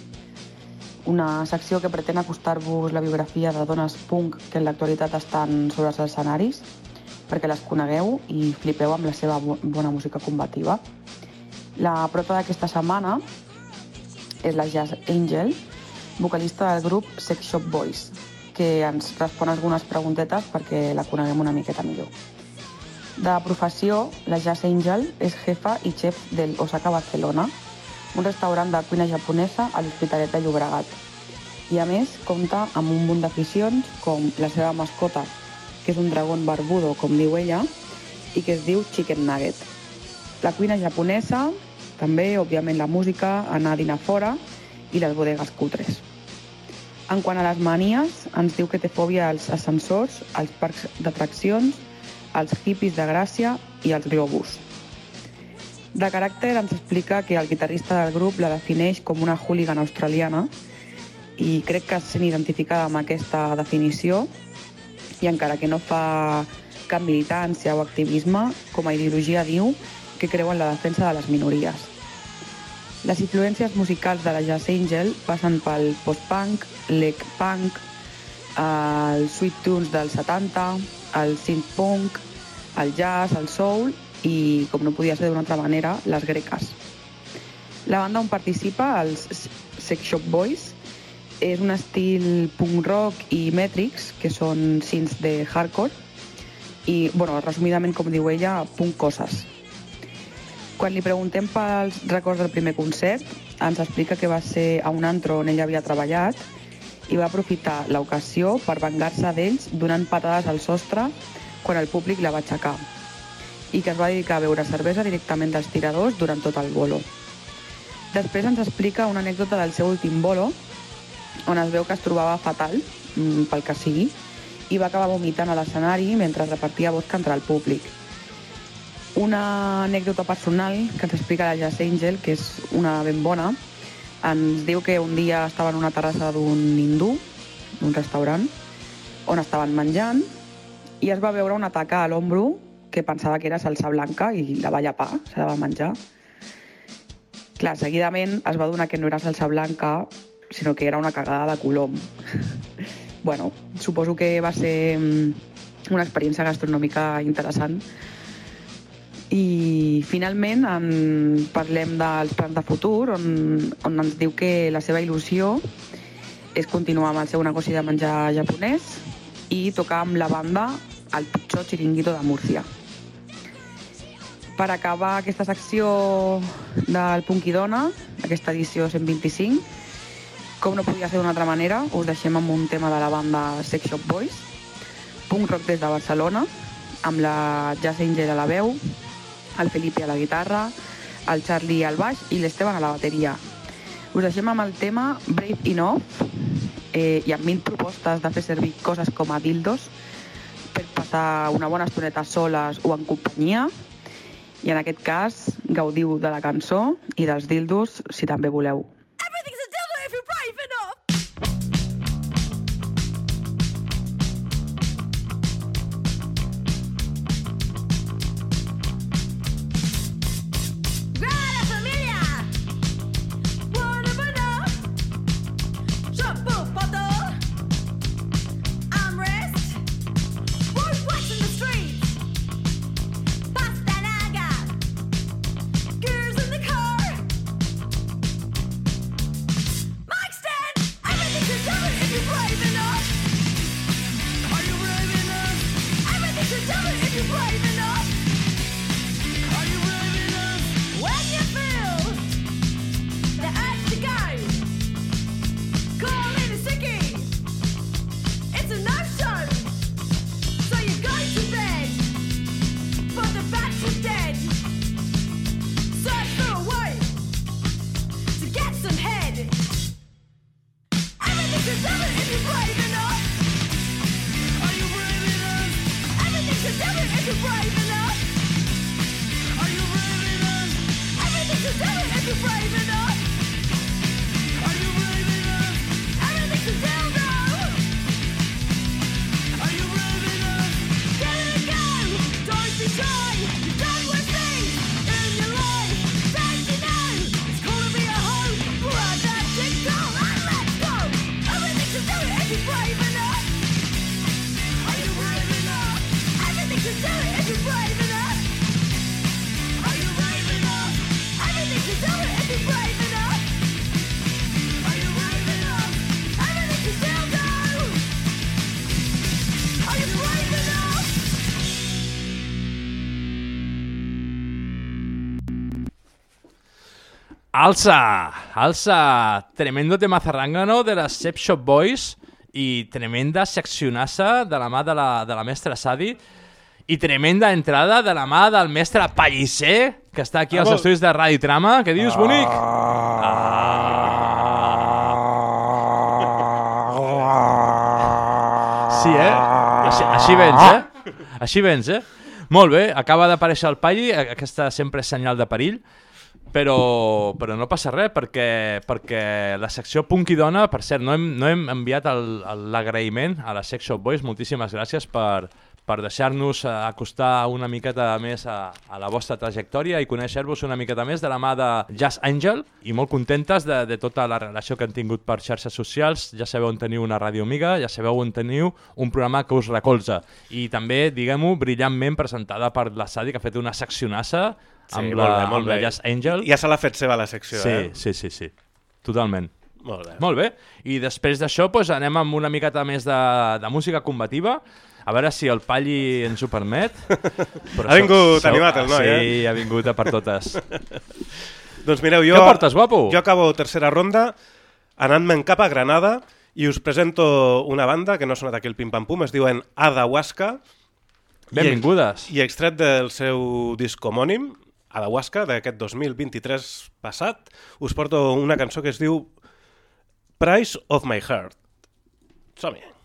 una secció que pretén acostar-vos la biografia de dones punk que en l'actualitat estan sobre els escenaris, perquè les conegueu i flipeu amb la seva bo- bona música combativa. La prota d'aquesta setmana és la Jazz Angel, vocalista del grup Sex Shop Boys, que ens respon algunes preguntetes perquè la coneguem una miqueta millor. De professió, la Jazz Angel és jefa i xef del Osaka Barcelona, un restaurant de cuina japonesa a l'Hospitalet de Llobregat. I a més, compta amb un munt d'aficions com la seva mascota, que és un dragón barbudo, com diu ella, i que es diu Chicken Nugget. La cuina japonesa, també, òbviament, la música, anar a dinar fora i les bodegues cutres. En quant a les manies, ens diu que té fòbia als ascensors, als parcs d'atraccions, als hippies de Gràcia i als globus. De caràcter ens explica que el guitarrista del grup la defineix com una hooligan australiana i crec que es sent identificada amb aquesta definició i encara que no fa cap militància o activisme, com a ideologia diu que creu en la defensa de les minories. Les influències musicals de la Jazz Angel passen pel post-punk, l'ec-punk, els sweet tunes dels 70, el synth-punk, el jazz, el soul i, com no podia ser d'una altra manera, les greques. La banda on participa, els Sex Shop Boys, és un estil punk rock i metrics, que són synths de hardcore, i, bueno, resumidament, com diu ella, punk coses. Quan li preguntem pels records del primer concert, ens explica que va ser a un antro on ella havia treballat i va aprofitar l'ocasió per vengar-se d'ells donant patades al sostre quan el públic la va aixecar i que es va dedicar a beure cervesa directament dels tiradors durant tot el bolo. Després ens explica una anècdota del seu últim bolo on es veu que es trobava fatal, mm, pel que sigui, i va acabar vomitant a l'escenari mentre repartia vodka entre el públic. Una anècdota personal que ens explica la Jazz Angel, que és una ben bona, ens diu que un dia estava en una terrassa d'un hindú, d'un restaurant, on estaven menjant, i es va veure una taca a l'ombro que pensava que era salsa blanca i la va llapar, se la va menjar. Clar, seguidament es va donar que no era salsa blanca, sinó que era una cagada de colom. bueno, suposo que va ser mm, una experiència gastronòmica interessant. I finalment en parlem dels plans de futur, on, on ens diu que la seva il·lusió és continuar amb el seu negoci de menjar japonès i tocar amb la banda al pitjor xiringuito de Múrcia. Per acabar aquesta secció del Punky Dona, aquesta edició 125, com no podia ser d'una altra manera, us deixem amb un tema de la banda Sex Shop Boys, punk rock des de Barcelona, amb la Jazz Angel a la veu, el Felipe a la guitarra, el Charlie al baix i l'Esteban a la bateria. Us deixem amb el tema Brave Enough eh, i amb mil propostes de fer servir coses com a dildos per passar una bona estoneta soles o en companyia i en aquest cas gaudiu de la cançó i dels dildos si també voleu. Alza, alza, tremendo tema zarrangano de les Sep Shop Boys i tremenda seccionassa de la mà de la, de la mestra Sadi i tremenda entrada de la mà del mestre Pallisser, que està aquí als estudis de Ràdio Trama. Què dius, bonic? Sí, eh? Així, així vens, eh? Així vens, eh? Molt bé, acaba d'aparèixer el Palli, aquesta sempre és senyal de perill, però, però no passa res perquè, perquè la secció Punk i Dona, per cert, no hem, no hem enviat l'agraïment a la Sex Shop Boys, moltíssimes gràcies per, per deixar-nos acostar una miqueta més a, a la vostra trajectòria i conèixer-vos una miqueta més de la mà de Jazz Angel. I molt contentes de, de tota la relació que han tingut per xarxes socials. Ja sabeu on teniu una ràdio amiga, ja sabeu on teniu un programa que us recolza. I també, diguem-ho, brillantment presentada per la Sadi, que ha fet una seccionassa amb, Sí, la, molt bé, molt amb la bé. Jazz Angel. Ja se l'ha fet seva la secció, sí, eh? Sí, sí, sí, totalment. Molt bé. Molt bé. I després d'això doncs, anem amb una miqueta més de, de música combativa. A veure si el Palli ens ho permet. Però Ha vingut sou- animat el noi, sí, eh? Sí, ha vingut a per totes. Doncs mireu, jo... Què portes, guapo? Jo acabo tercera ronda anant-me'n cap a Granada i us presento una banda que no ha sonat aquí el Pim Pam Pum, es diuen Adahuasca. Benvingudes. I, I extret del seu disc homònim, Adahuasca, d'aquest 2023 passat, us porto una cançó que es diu Price of My Heart. Som-hi.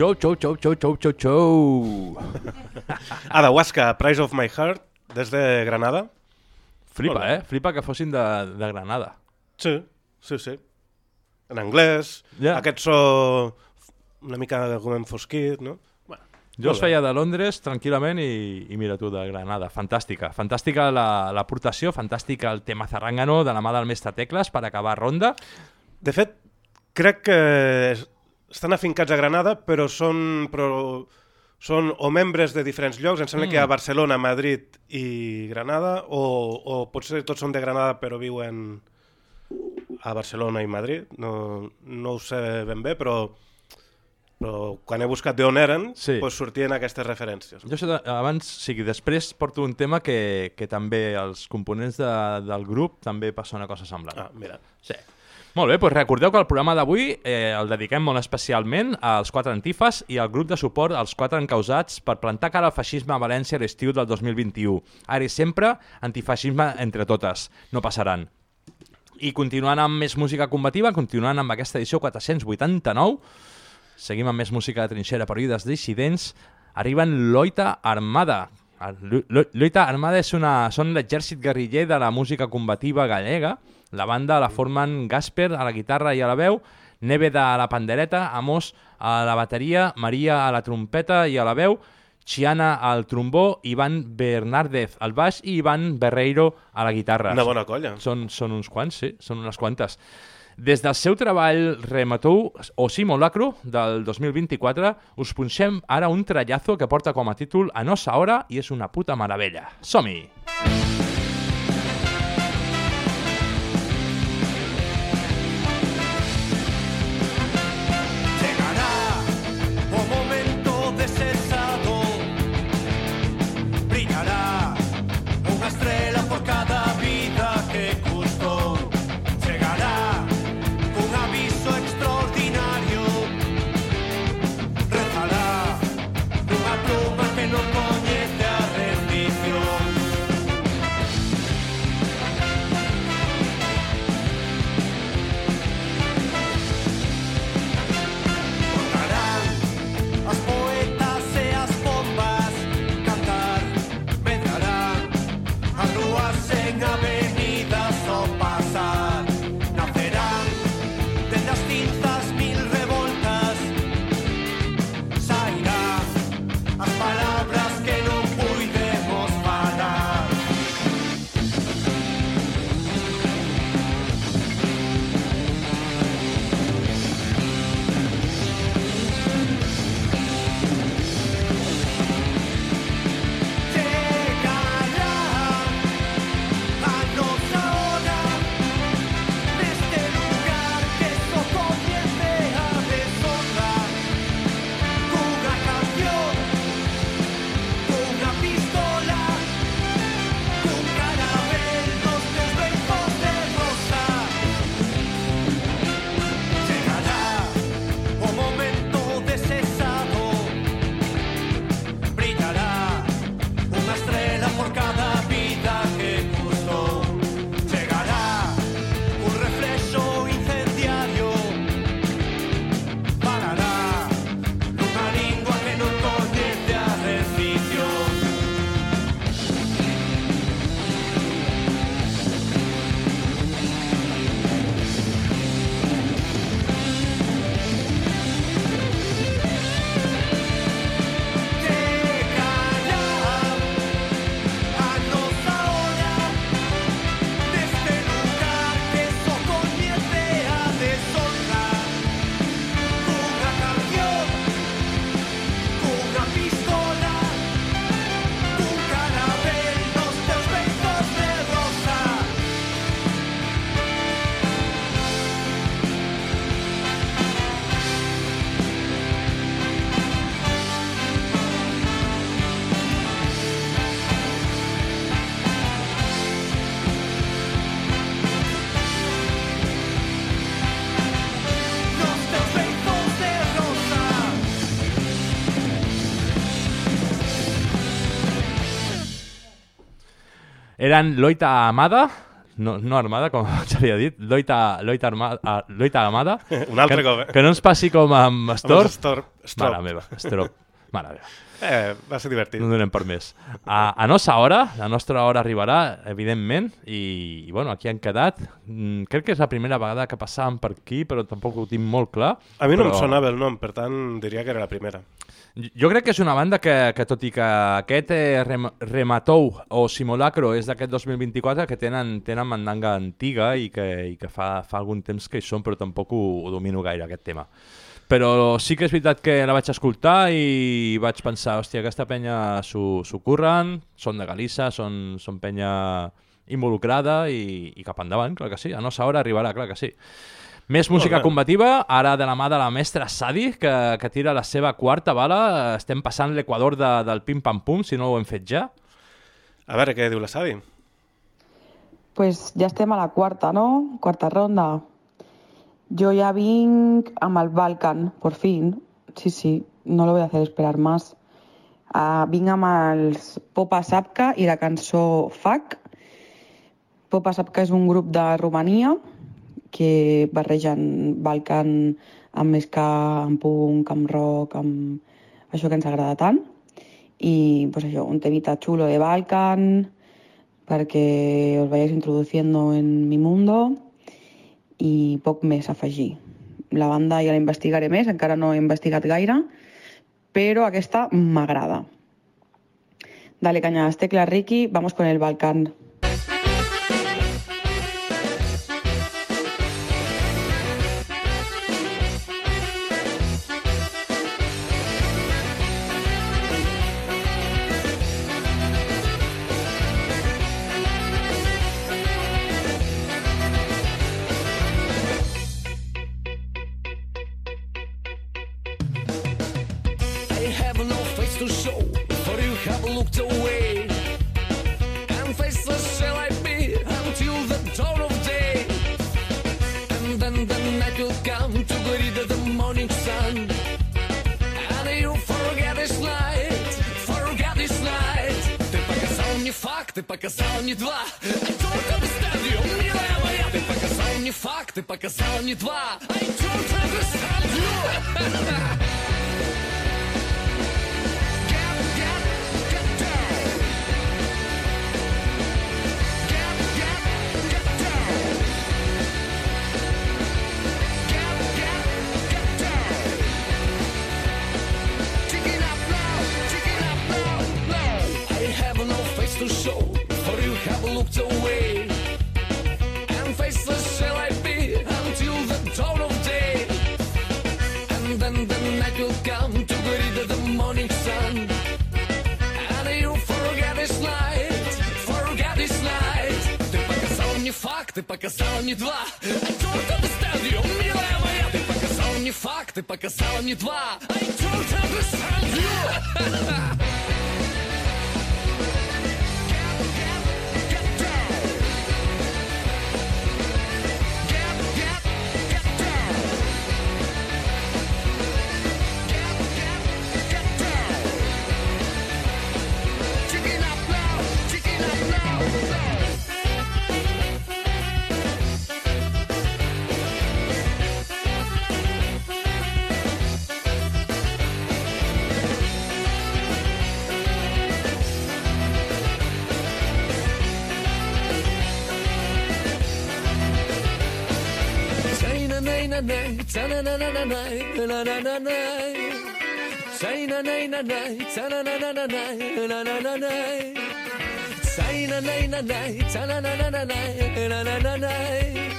Xou, xou, xou, xou, xou, xou, xou. Adahuasca, Price of My Heart, des de Granada. Flipa, bé. eh? Flipa que fossin de, de Granada. Sí, sí, sí. En anglès, Ja. aquest so una mica com enfosquit, no? Bueno, Jo els bé. feia de Londres tranquil·lament i, i mira tu, de Granada. Fantàstica. Fantàstica la- l'aportació, fantàstica el tema zarrangano de la mà del mestre Tecles per acabar ronda. De fet, crec que es- estan afincats a Granada, però són, però són o membres de diferents llocs. Em sembla Mm. que a Barcelona, Madrid i Granada, o, o potser tots són de Granada però viuen a Barcelona i Madrid. No, no ho sé ben bé, però, però quan he buscat d'on eren, Sí. pues sortien aquestes referències. Jo això abans, sigui, després porto un tema que, que també els components de, del grup també passa una cosa semblant. Ah, mira. Sí. Molt bé, doncs recordeu que el programa d'avui eh, el dediquem molt especialment als quatre antifes i al grup de suport als quatre encausats per plantar cara al feixisme a València a l'estiu del 2021. Ara i sempre, antifeixisme entre totes. No passaran. I continuant amb més música combativa, continuant amb aquesta edició 489, seguim amb més música de trinxera per oïdes dissidents, arriben Loita Armada. Lo- Lo- Loita Armada és una, són l'exèrcit guerriller de la música combativa gallega. La banda la formen Gasper a la guitarra i a la veu, Neve a la pandereta, Amos a la bateria, Maria a la trompeta i a la veu, Chiana al trombó, Ivan Bernárdez al baix i Ivan Berreiro a la guitarra. Una bona colla. Són, són uns quants, sí, són unes quantes. Des del seu treball Rematou o Simulacro del 2024 us punxem ara un trallazo que porta com a títol A nosa hora i és una puta meravella. Som-hi! Llegará Eren Loita Amada, no, no armada, com s'havia dit, loita, loita, armada, loita armada. Un altre que, cop, eh? Que no ens passi com amb Storp. Amb Storp. Strop. Mare meva, Strop. Mare meva. Eh, va ser divertit. No donem per més. A, a nostra hora, la nostra hora arribarà, evidentment, i, i bueno, aquí han quedat. Mm, crec que és la primera vegada que passàvem per aquí, però tampoc ho tinc molt clar. A mi no però... em sonava el nom, per tant diria que era la primera. Jo crec que és una banda que, que tot i que aquest eh, rem, Rematou o Simulacro és d'aquest 2024, que tenen, tenen mandanga antiga i que, i que fa, fa algun temps que hi són, però tampoc ho, ho domino gaire, aquest tema. Però sí que és veritat que la vaig escoltar i vaig pensar, hòstia, aquesta penya s'ho curren, són de Galissa, són, són penya involucrada i, i cap endavant, clar que sí. A nostra hora arribarà, clar que sí. Més música bé. combativa, ara de la mà de la mestra Sadi, que, que tira la seva quarta bala. Estem passant l'equador de, del pim-pam-pum, si no ho hem fet ja. A veure què diu la Sadi. Pues ja estem a la quarta, no? Quarta ronda. Jo ja vinc amb el Balkan, por fin. Sí, sí, no lo voy a hacer esperar más. Uh, vinc amb els Popa Sapka i la cançó FAC. Popa Sapka és un grup de Romania que barregen Balkan amb més amb punk, amb rock, amb això que ens agrada tant. I pues això, un temita chulo de Balkan perquè us vayáis introduciendo en mi mundo i poc més a afegir. La banda ja la investigaré més, encara no he investigat gaire, però aquesta m'agrada. Dale caña, tecla Ricky, vamos con el Balcán. Nay, ta na na na na nay, na na na nay. Say na nay na nay, ta na na na na nay, na na na nay. Say na nay na nay, ta na na na na nay, na na na nay.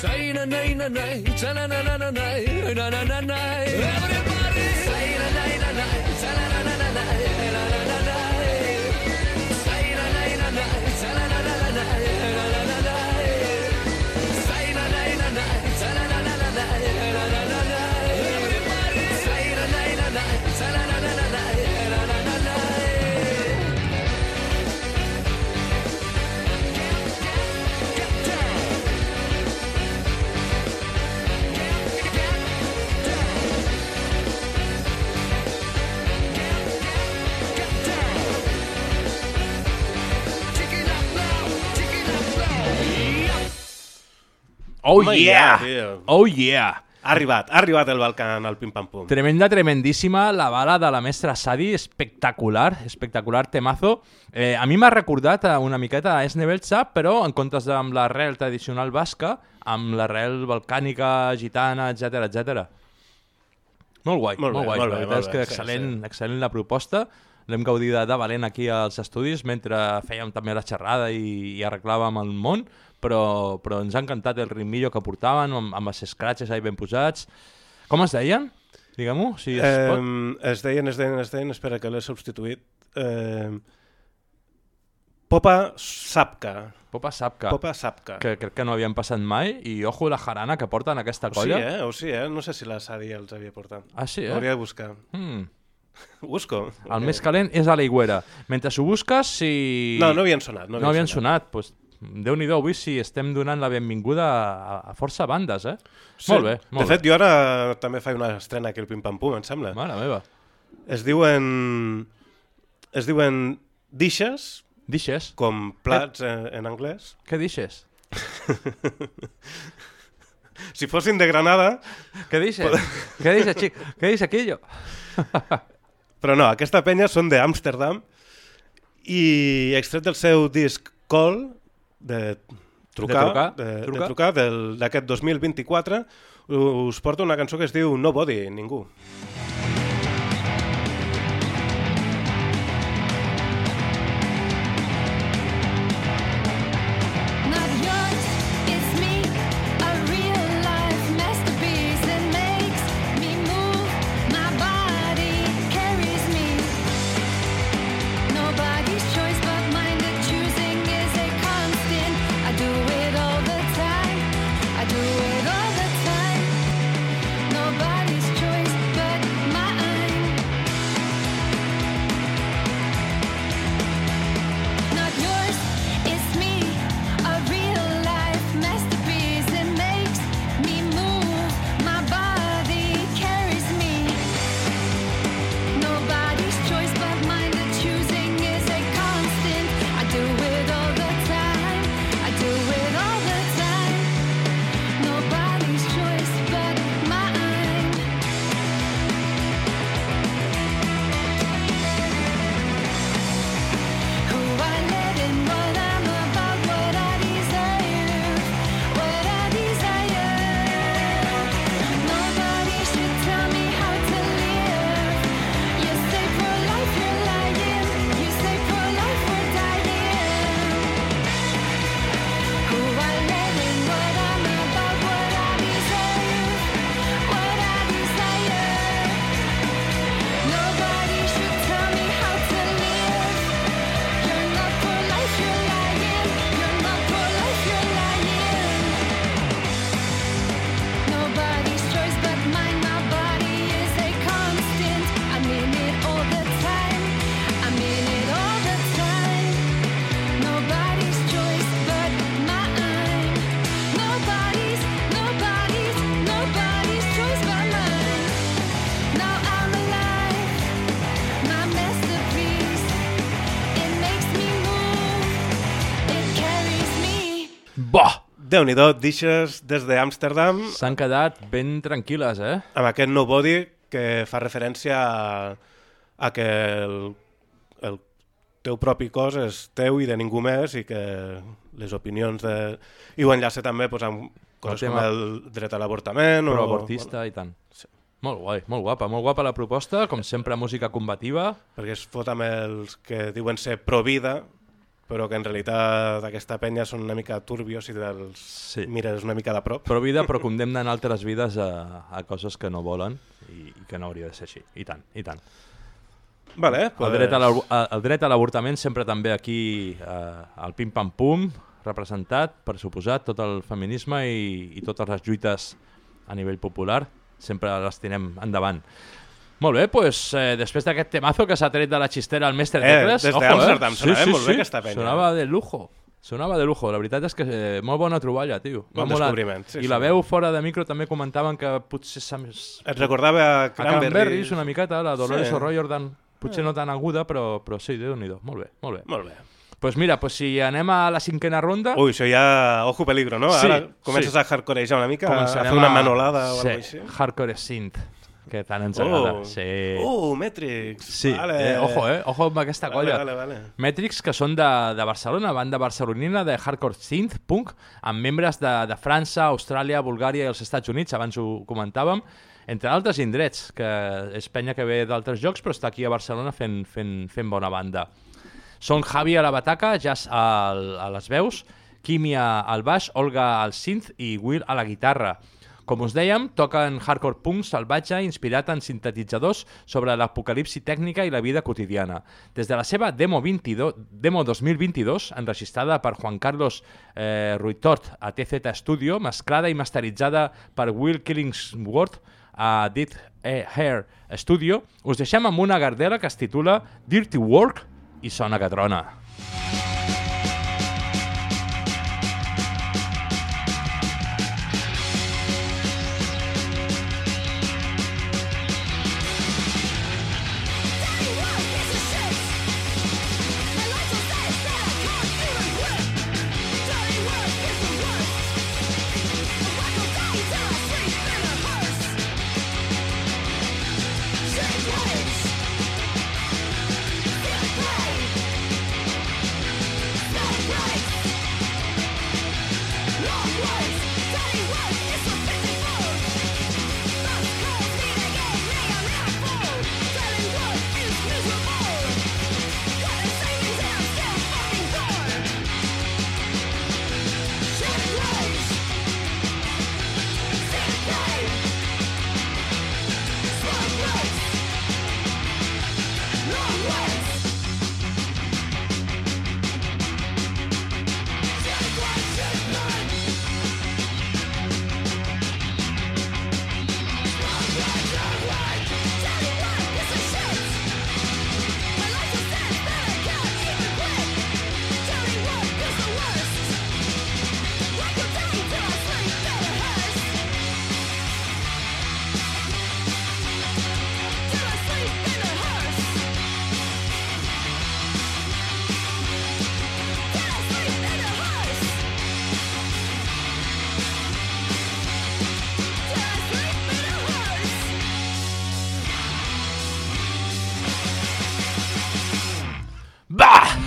Say na nay na nay, ta na na na na nay, na na na nay. Everybody, say na na ta na na na na na na na Oh Home, yeah! tio. Oh yeah! Ha arribat, ha arribat el Balcan al pim-pam-pum. Tremenda, tremendíssima, la bala de la mestra Sadi, espectacular, espectacular temazo. Eh, a mi m'ha recordat una miqueta a Esne Beltza, però en comptes amb l'arrel tradicional basca, amb l'arrel balcànica, gitana, etc etc. Molt guai, Molt molt, bé, guai. molt la bé, veritat molt és que bé, sí, excel·lent, excel·lent la proposta. L'hem gaudit de, de valent aquí als estudis mentre fèiem també la xerrada i, i arreglàvem el món, però, però ens ha encantat el ritmillo que portaven, amb, amb els scratches ahí ben posats. Com es deien? Diguem-ho, si es pot. Es deien, es deien, es deien, espera que l'he substituït. Eh, Popa Sapka. Popa Sapka. Popa Sapka. Que crec que no havien passat mai, i ojo la jarana que porten aquesta O sí, colla. eh? O sí, eh? No sé si la Sadi els havia portat. Ah, sí, eh? Hauria de buscar. Mm. Ho busco. El més calent és a l'aigüera. Mentre ho busques, si... No, no havien sonat, no No havien havien sonat. Pues, Déu-n'hi-do, avui sí estem donant la benvinguda a, a força bandes, eh? Sí. Molt bé, molt de fet, jo ara també faig una estrena aquí al Pim Pam Pum, em sembla. Mare meva. Es diuen... Es diuen dishes. Dishes? Com plats en, en anglès. Què dishes? si fossin de Granada... Què dishes? Què dishes, xic? Què dishes, aquello? Però no, aquesta penya són d'Amsterdam i extret del seu disc Call, de trucar, De trucar, de, trucar. de trucar del- d'aquest 2024, us porta una cançó que es diu Nobody, ningú. Not Déu-n'hi-do, dishes des d'Amsterdam. S'han quedat ben tranquil·les, eh? Amb aquest Nobody que fa referència a, a que el, el teu propi cos és teu i de ningú més i que les opinions de... I ho enllaça també pues, amb coses El com el dret a l'avortament. Pro o- abortista i tant. Molt guai, molt guapa, molt guapa la proposta, com sempre música combativa. perquè es fot amb els que diuen ser pro-vida, però que en realitat aquesta penya són una mica turbios i te'ls sí. mires una mica de prop. Pro vida, però condemnen altres vides a, a coses que no volen i, i que no hauria de ser així. I tant, i tant. Vale, el, dret a pues- el dret a l'avortament sempre també aquí eh, al pim-pam-pum, representat, per suposat, tot el feminisme i, i totes les lluites a nivell popular, sempre les tirem endavant. Molt bé, doncs, eh, després d'aquest temazo que s'ha tret de la xistera el mestre Eh, Tecles... des d'Amsterdam eh? sonava molt bé aquesta penya. Sonava de lujo. Sonava de lujo. La veritat és que eh, molt bona troballa, tio. Bon M'ha molat. descobriment, sí, I sí. la veu fora de micro també comentaven que potser s'ha més... Et recordava a A Cranberries Cranberries. una miqueta, la Dolores Sí. O'Riordan, potser Eh. no tan aguda, però, però sí, déu nhi Molt bé, molt bé. Molt bé. pues mira, pues si anem a la cinquena ronda... Ui, això ja... Ojo peligro, no? Sí, Ara comences sí. a hardcorejar una mica, a Començarem fer una manolada o sí, alguna cosa així. hardcore synth, que tant ens Oh. Sí. Uh, Matrix. Sí, Vale. eh, ojo, eh? Ojo amb aquesta Vale, colla. vale, vale. Metrix, que són de, de Barcelona, banda barcelonina de hardcore synth punk, amb membres de, de França, Austràlia, Bulgària i els Estats Units, abans ho comentàvem, entre altres indrets, que és penya que ve d'altres jocs, però està aquí a Barcelona fent, fent, fent bona banda. Són Javi a la bataca, Jazz al, a les veus, Químia al baix, Olga al synth i Will a la guitarra. Com us dèiem, toquen hardcore punk salvatge inspirat en sintetitzadors sobre l'apocalipsi tècnica i la vida quotidiana. Des de la seva demo, 22, demo 2022, enregistrada per Juan Carlos eh, Ruitort a TZ Studio, mesclada i masteritzada per Will Killingsworth a Did Hair Studio, us deixem amb una gardela que es titula Dirty Work i sona que trona.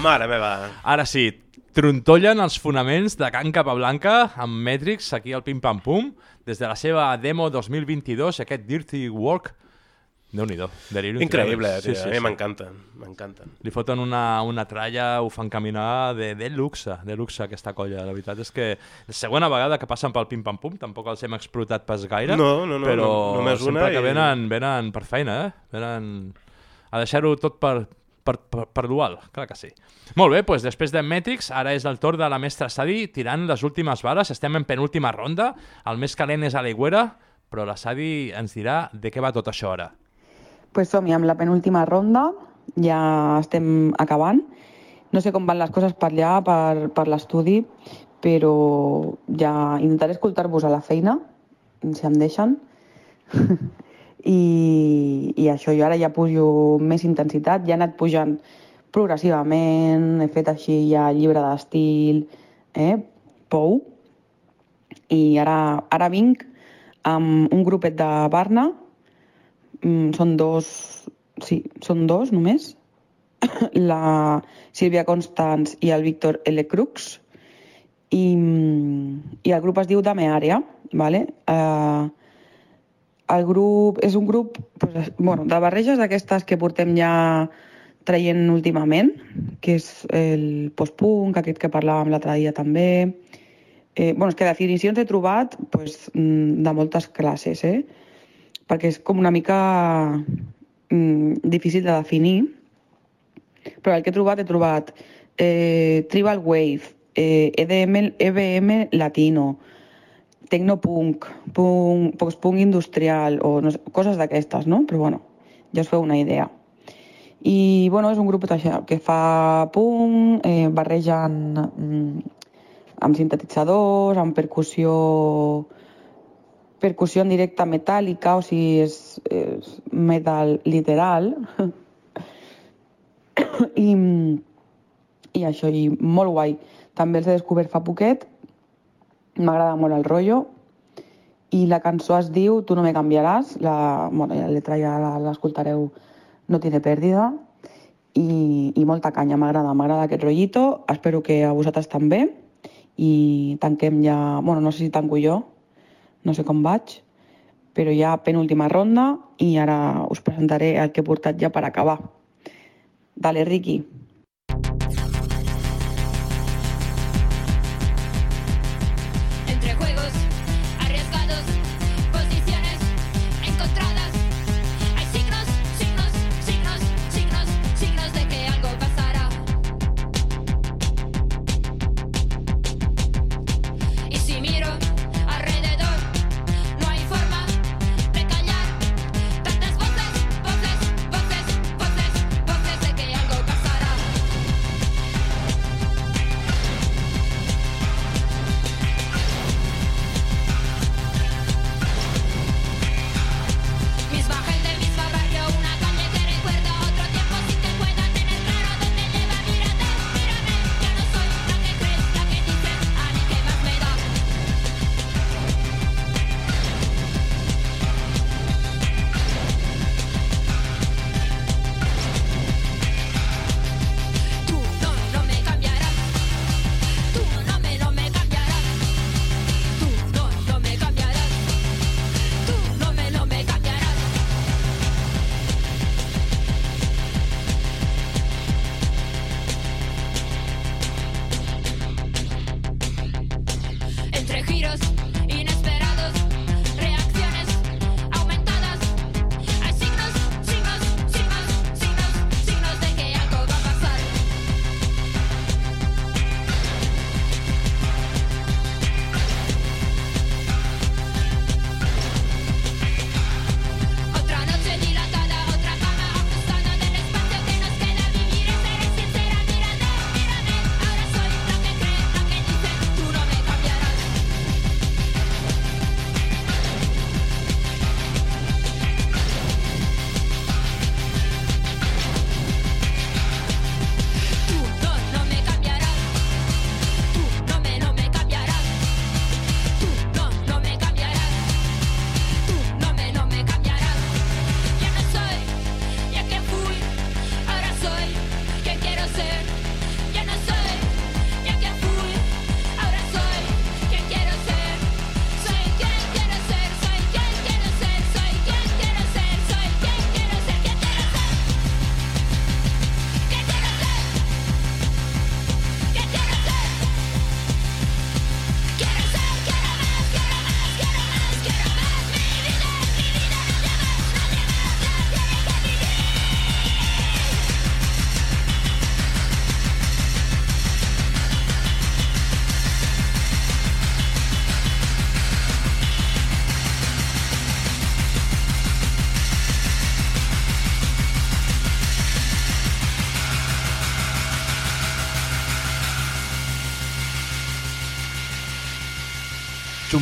Mare meva. Ara sí, trontollen els fonaments de Can Capablanca amb Matrix aquí al Pim Pam Pum des de la seva demo 2022, aquest Dirty Work. Déu-n'hi-do, Delirium Increïble, Tremens. tio. a mi m'encanten, m'encanten. Li foten una, una tralla, ho fan caminar de, de luxe, de luxe aquesta colla. La veritat és que la segona vegada que passen pel Pim Pam Pum, tampoc els hem explotat pas gaire, No, no, no, però no, només sempre una que i- venen, venen per feina, eh? Venen a deixar-ho tot per, per, per, per dual, clar que sí. Molt bé, doncs després de Matrix, ara és el torn de la mestra Sadi tirant les últimes bales, estem en penúltima ronda, el més calent és a l'aigüera, però la Sadi ens dirà de què va tot això ara. pues som-hi amb la penúltima ronda, ja estem acabant. No sé com van les coses per allà, per, per l'estudi, però ja intentaré escoltar-vos a la feina, si em deixen. I, I això, jo ara ja pujo més intensitat, ja he anat pujant progressivament, he fet així ja llibre d'estil, eh? pou, i ara, ara vinc amb un grupet de Barna, mm, són dos, sí, són dos només, la Sílvia Constans i el Víctor L. Crux, i, mm, i el grup es diu Dame Àrea, vale? Eh, el grup és un grup pues, bueno, de barreges d'aquestes que portem ja traient últimament, que és el post-punk, aquest que parlàvem l'altre dia també. Eh, bueno, és que definicions he trobat pues, mm, de moltes classes, eh? perquè és com una mica mm, difícil de definir, però el que he trobat he trobat eh, Tribal Wave, eh, EDM, EBM Latino, Tecnopunk, punk, post-punk industrial, o no sé, coses d'aquestes, no? Però bueno, ja us feu una idea. I bueno, és un grup que fa punk, eh, barregen mm, amb sintetitzadors, amb percussió percussió en directe metàl·lica, o sigui, és, és metal literal. I, i això, i molt guai. També els he descobert fa poquet, m'agrada molt el rotllo, i la cançó es diu Tu no me canviaràs, la, bueno, la letra ja l'escoltareu, no tiene pèrdida, i, i molta canya, m'agrada, m'agrada aquest rotllito, espero que a vosaltres també, i tanquem ja, bueno, no sé si tanco jo, no sé com vaig, però ja penúltima ronda i ara us presentaré el que he portat ja per acabar. Dale, Ricky.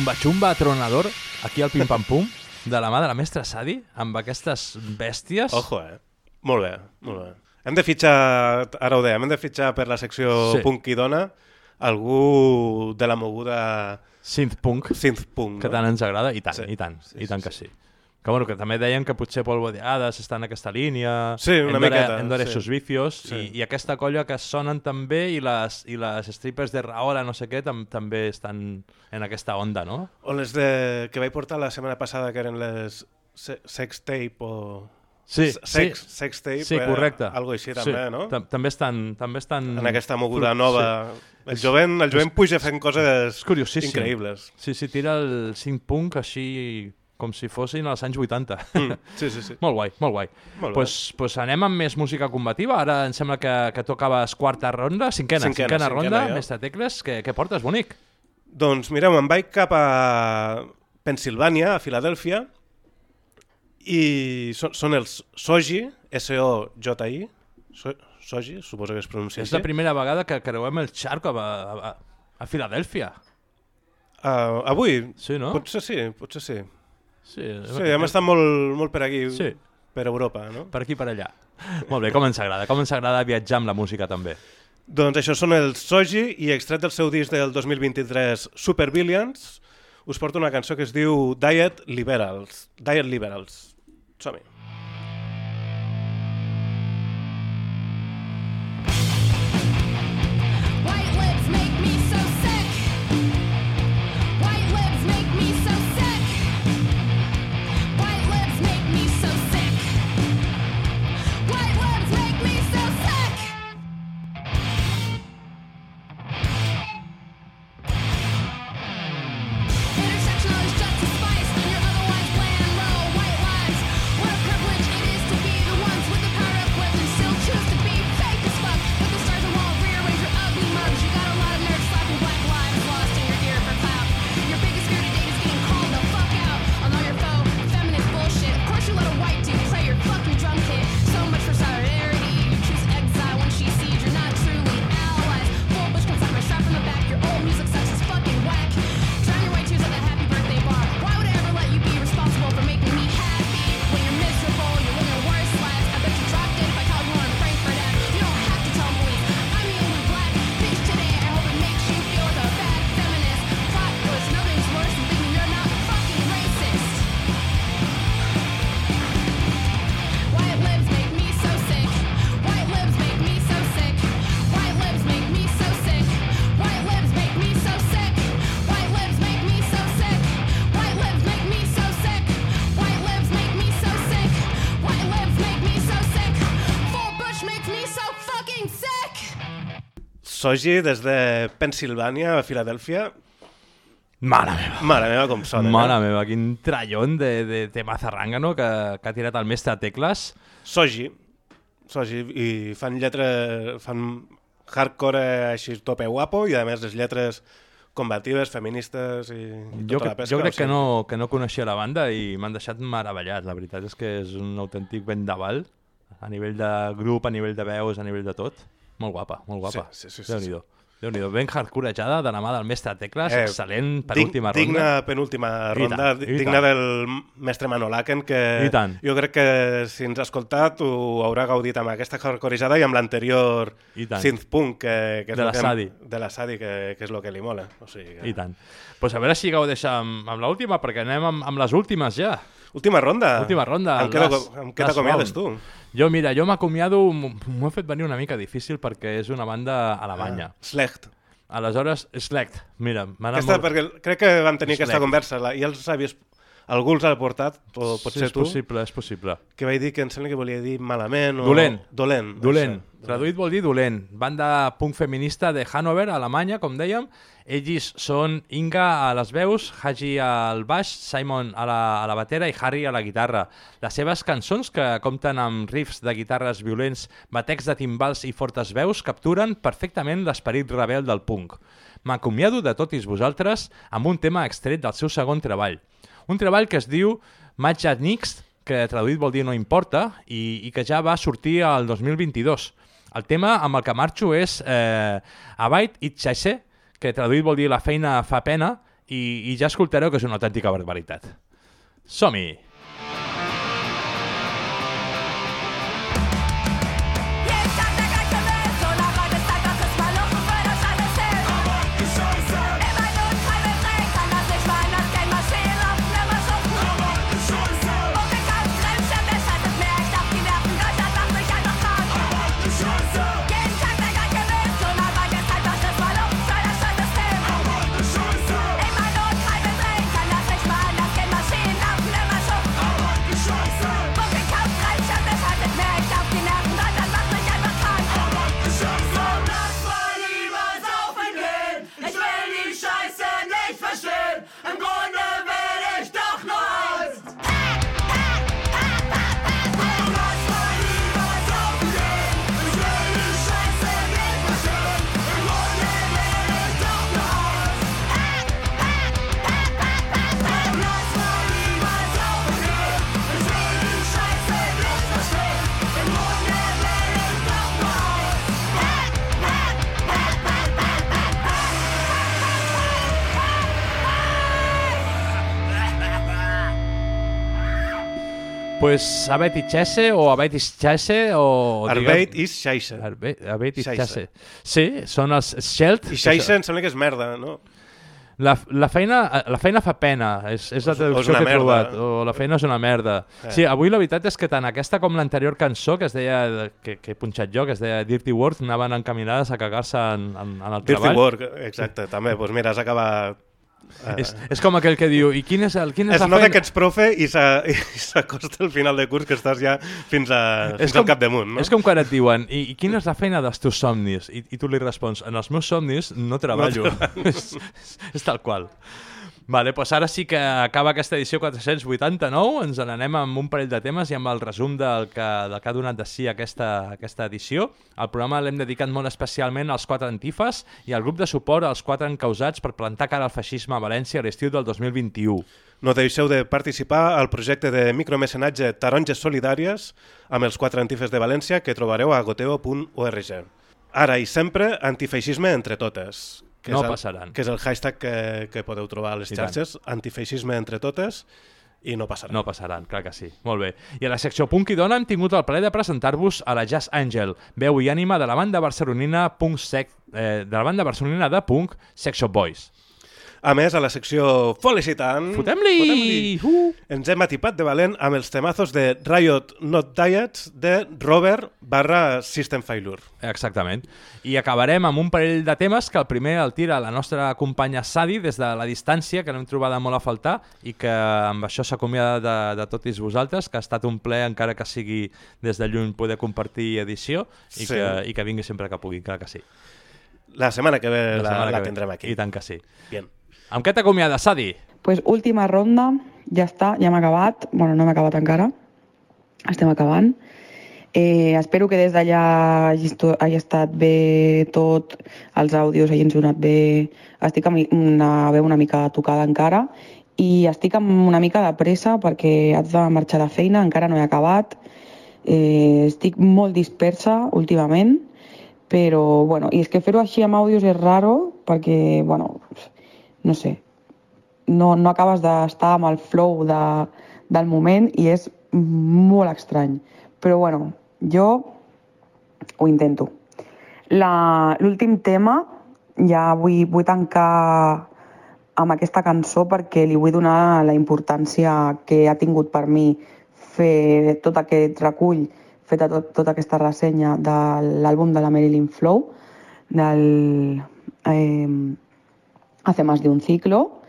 Xumba Xumba Tronador, aquí al Pim Pam Pum, de la mà de la mestra Sadi, amb aquestes bèsties. Ojo, eh? Molt bé, molt bé. Hem de fitxar, ara ho dèiem, hem de fitxar per la secció Sí. sí. Punk i Dona algú de la moguda... Synth Punk. Synth Punk, Que no? tant ens agrada, i tant, Sí. i tant, Sí, i tant sí, que sí. Que, bueno, que també deien que potser Polvo de Hadas està en aquesta línia, Sí, una miqueta, Endore sí. sus vicios, Sí. i, i aquesta colla que sonen també, i les, i les strippers de Rahola, no sé què, tam, també estan en aquesta onda, no? O les de, que vaig portar la setmana passada, que eren les se sex tape o... Sí, sex, sí. sex tape, Sí, eh, correcte. Algo així Sí, també, no? tam- També estan, també estan... En aquesta moguda Sí. nova. El jovent, el jovent puja fent coses És curiosíssim. increïbles. Sí, sí, tira el synth punk així com si fossin als anys 80. Mm, sí, sí, sí. molt guai, molt guai. Molt bé. pues, pues anem amb més música combativa. Ara em sembla que, que tocaves quarta ronda, cinquena, Cinquena, cinquena, ronda. cinquena, ja. Mestre Tecles, què, què portes, bonic? Doncs mireu, me'n vaig cap a Pensilvània, a Filadèlfia, i són, són els Soji, S-O-J-I, So- Soji, suposo que es pronuncia És la primera vegada que creuem el xarco a, a, a, a Filadèlfia. Uh, avui? Sí, no? Potser sí, potser sí. Sí, sí hem estat molt, molt per aquí, Sí. per Europa, no? Per aquí, per allà. Molt bé, com ens agrada, com ens agrada viatjar amb la música també. Doncs això són els Soji i extret del seu disc del 2023 Super Billions us porto una cançó que es diu Diet Liberals. Diet Liberals. Som-hi. Soji des de Pensilvània a Filadèlfia. Mare meva. Mare meva, com sona. Mare eh? meva, quin trallon de, de tema zarrangano que, que ha tirat el mestre Tecles. Soji. Soji. I fan lletres... Fan hardcore així tope guapo i a més les lletres combatives, feministes i, i Jo, tota que, la pesca. jo crec o sigui, que, no, que no coneixia la banda i m'han deixat meravellat. La veritat és que és un autèntic vendaval a nivell de grup, a nivell de veus, a nivell de tot. Molt guapa, molt guapa. Sí, sí, sí, sí, Déu-n'hi-do. Déu-n'hi-do. Ben hardcorejada de la mà del mestre Tecles, Eh, excel·lent per dig- última digna ronda. penúltima I ronda, tant, i digna tant. del mestre Manolaken, que jo crec que si ens ha escoltat ho haurà gaudit amb aquesta hardcoreejada i amb l'anterior I tant. synth-punk, que, que és De la que, Sadi. De la Sadi, que, que és el que li mola. O sigui que... I tant. Pues a veure si gaudeix amb, amb l'última, perquè anem amb, amb les últimes ja. Última ronda? Última ronda. Amb què les- round. tu? Jo, mira, jo m'acomiado, m'ho he fet venir una mica difícil perquè és una banda alemanya. Ah, Slecht. Aleshores, Slecht, mira, m'ha anat Aquesta, molt... perquè crec que vam tenir aquesta Slecht. conversa, la, i els savies, algú els ha portat, o potser sí, és tu, possible, és possible. que vaig dir que em sembla que volia dir malament o... Dolent. Dolent. Dolent. això. Traduït vol dir dolent. Banda punk feminista de Hannover, Alemanya, com dèiem. Ells són Inga a les veus, Haji al baix, Simon a la, a la batera i Harry a la guitarra. Les seves cançons, que compten amb riffs de guitarres violents, batecs de timbals i fortes veus, capturen perfectament l'esperit rebel del punk. M'acomiado de tots vosaltres amb un tema extret del seu segon treball. Un treball que es diu Matcha Nix, que traduït vol dir no importa, i, i que ja va sortir al 2022. El tema amb el que marxo és eh, Abait It Chaise, que traduït vol dir la feina fa pena, i, i ja escoltareu que és una autèntica barbaritat. Som-hi! Pues Abet i Chese o Abet i Chese o... Arbeit i Xaixa. Arbeit, i. Chese. Sí, són els Schelt. I Xaixa em sembla que és merda, no? La, la, feina, la feina fa pena, és, és la és traducció que he merda. trobat. O la feina és una merda. Eh. Sí, avui la veritat és que tant aquesta com l'anterior cançó que es deia, que, que he punxat jo, que es deia Dirty Work, anaven encaminades a cagar-se en, en, en el Dirty treball. Work, exacte, també. Doncs mira, has acabat... eh, És, és com aquell que diu, i quin és, el, quin és es la nota feina? que ets profe i s'acosta el final de curs que estàs ja fins, a, fins al capdamunt, no? És com quan et diuen, i, i quina és la feina dels teus somnis? I, i tu li respons, en els meus somnis no treballo. No treballes. és, és, és tal qual. Vale, doncs ara sí que acaba aquesta edició 489, ens n'anem amb un parell de temes i amb el resum del que, del que ha donat de si aquesta, aquesta edició. El programa l'hem dedicat molt especialment als quatre antifes i al grup de suport als quatre encausats per plantar cara al feixisme a València a l'estiu del 2021. No deixeu de participar al projecte de micromecenatge Taronges Solidàries amb els quatre antifes de València que trobareu a goteo.org. Ara i sempre, antifeixisme entre totes. Que No és el, passaran. Que és el hashtag que, que podeu trobar a les xarxes, antifeixisme entre totes, i no passarà. No passaran, clar que sí. Molt bé. I a la secció Punk i Dona hem tingut el plaer de presentar-vos a la Jazz Angel, veu i ànima de la banda barcelonina punk sec, eh, de la banda barcelonina de punk Sex Shop Boys. A més, a la secció Felicitant... Fotem-li! Uh! Ens hem atipat de valent amb els temazos de Riot Not Diets de Robert barra System Failure. Exactament. I acabarem amb un parell de temes que el primer el tira la nostra companya Sadi des de la distància, que l'hem trobada molt a faltar i que amb això s'acomiada de, de tots vosaltres, que ha estat un ple, encara que sigui des de lluny, poder compartir edició i, Sí. que, i que vingui sempre que pugui, clar que sí. La setmana que ve la, la, la que ve. tindrem aquí. I tant que sí. Bien. Amb què t'acomiades, Sadi? Pues última ronda, ja està, ja hem acabat. Bueno, no hem acabat encara. Estem acabant. Eh, espero que des d'allà hagi, hagi estat bé tot, els àudios hagin sonat bé. Estic amb una veu una mica tocada encara i estic amb una mica de pressa perquè haig de marxar de feina, encara no he acabat. Eh, estic molt dispersa últimament, però, bueno, i és que fer-ho així amb àudios és raro perquè, bueno, no sé, no, no acabes d'estar amb el flow de, del moment i és molt estrany. Però bueno, jo ho intento. L'últim tema ja vull, vull tancar amb aquesta cançó perquè li vull donar la importància que ha tingut per mi fer tot aquest recull, fer tot, tota aquesta ressenya de l'àlbum de la Marilyn Flow, del eh, Hace más de un ciclo,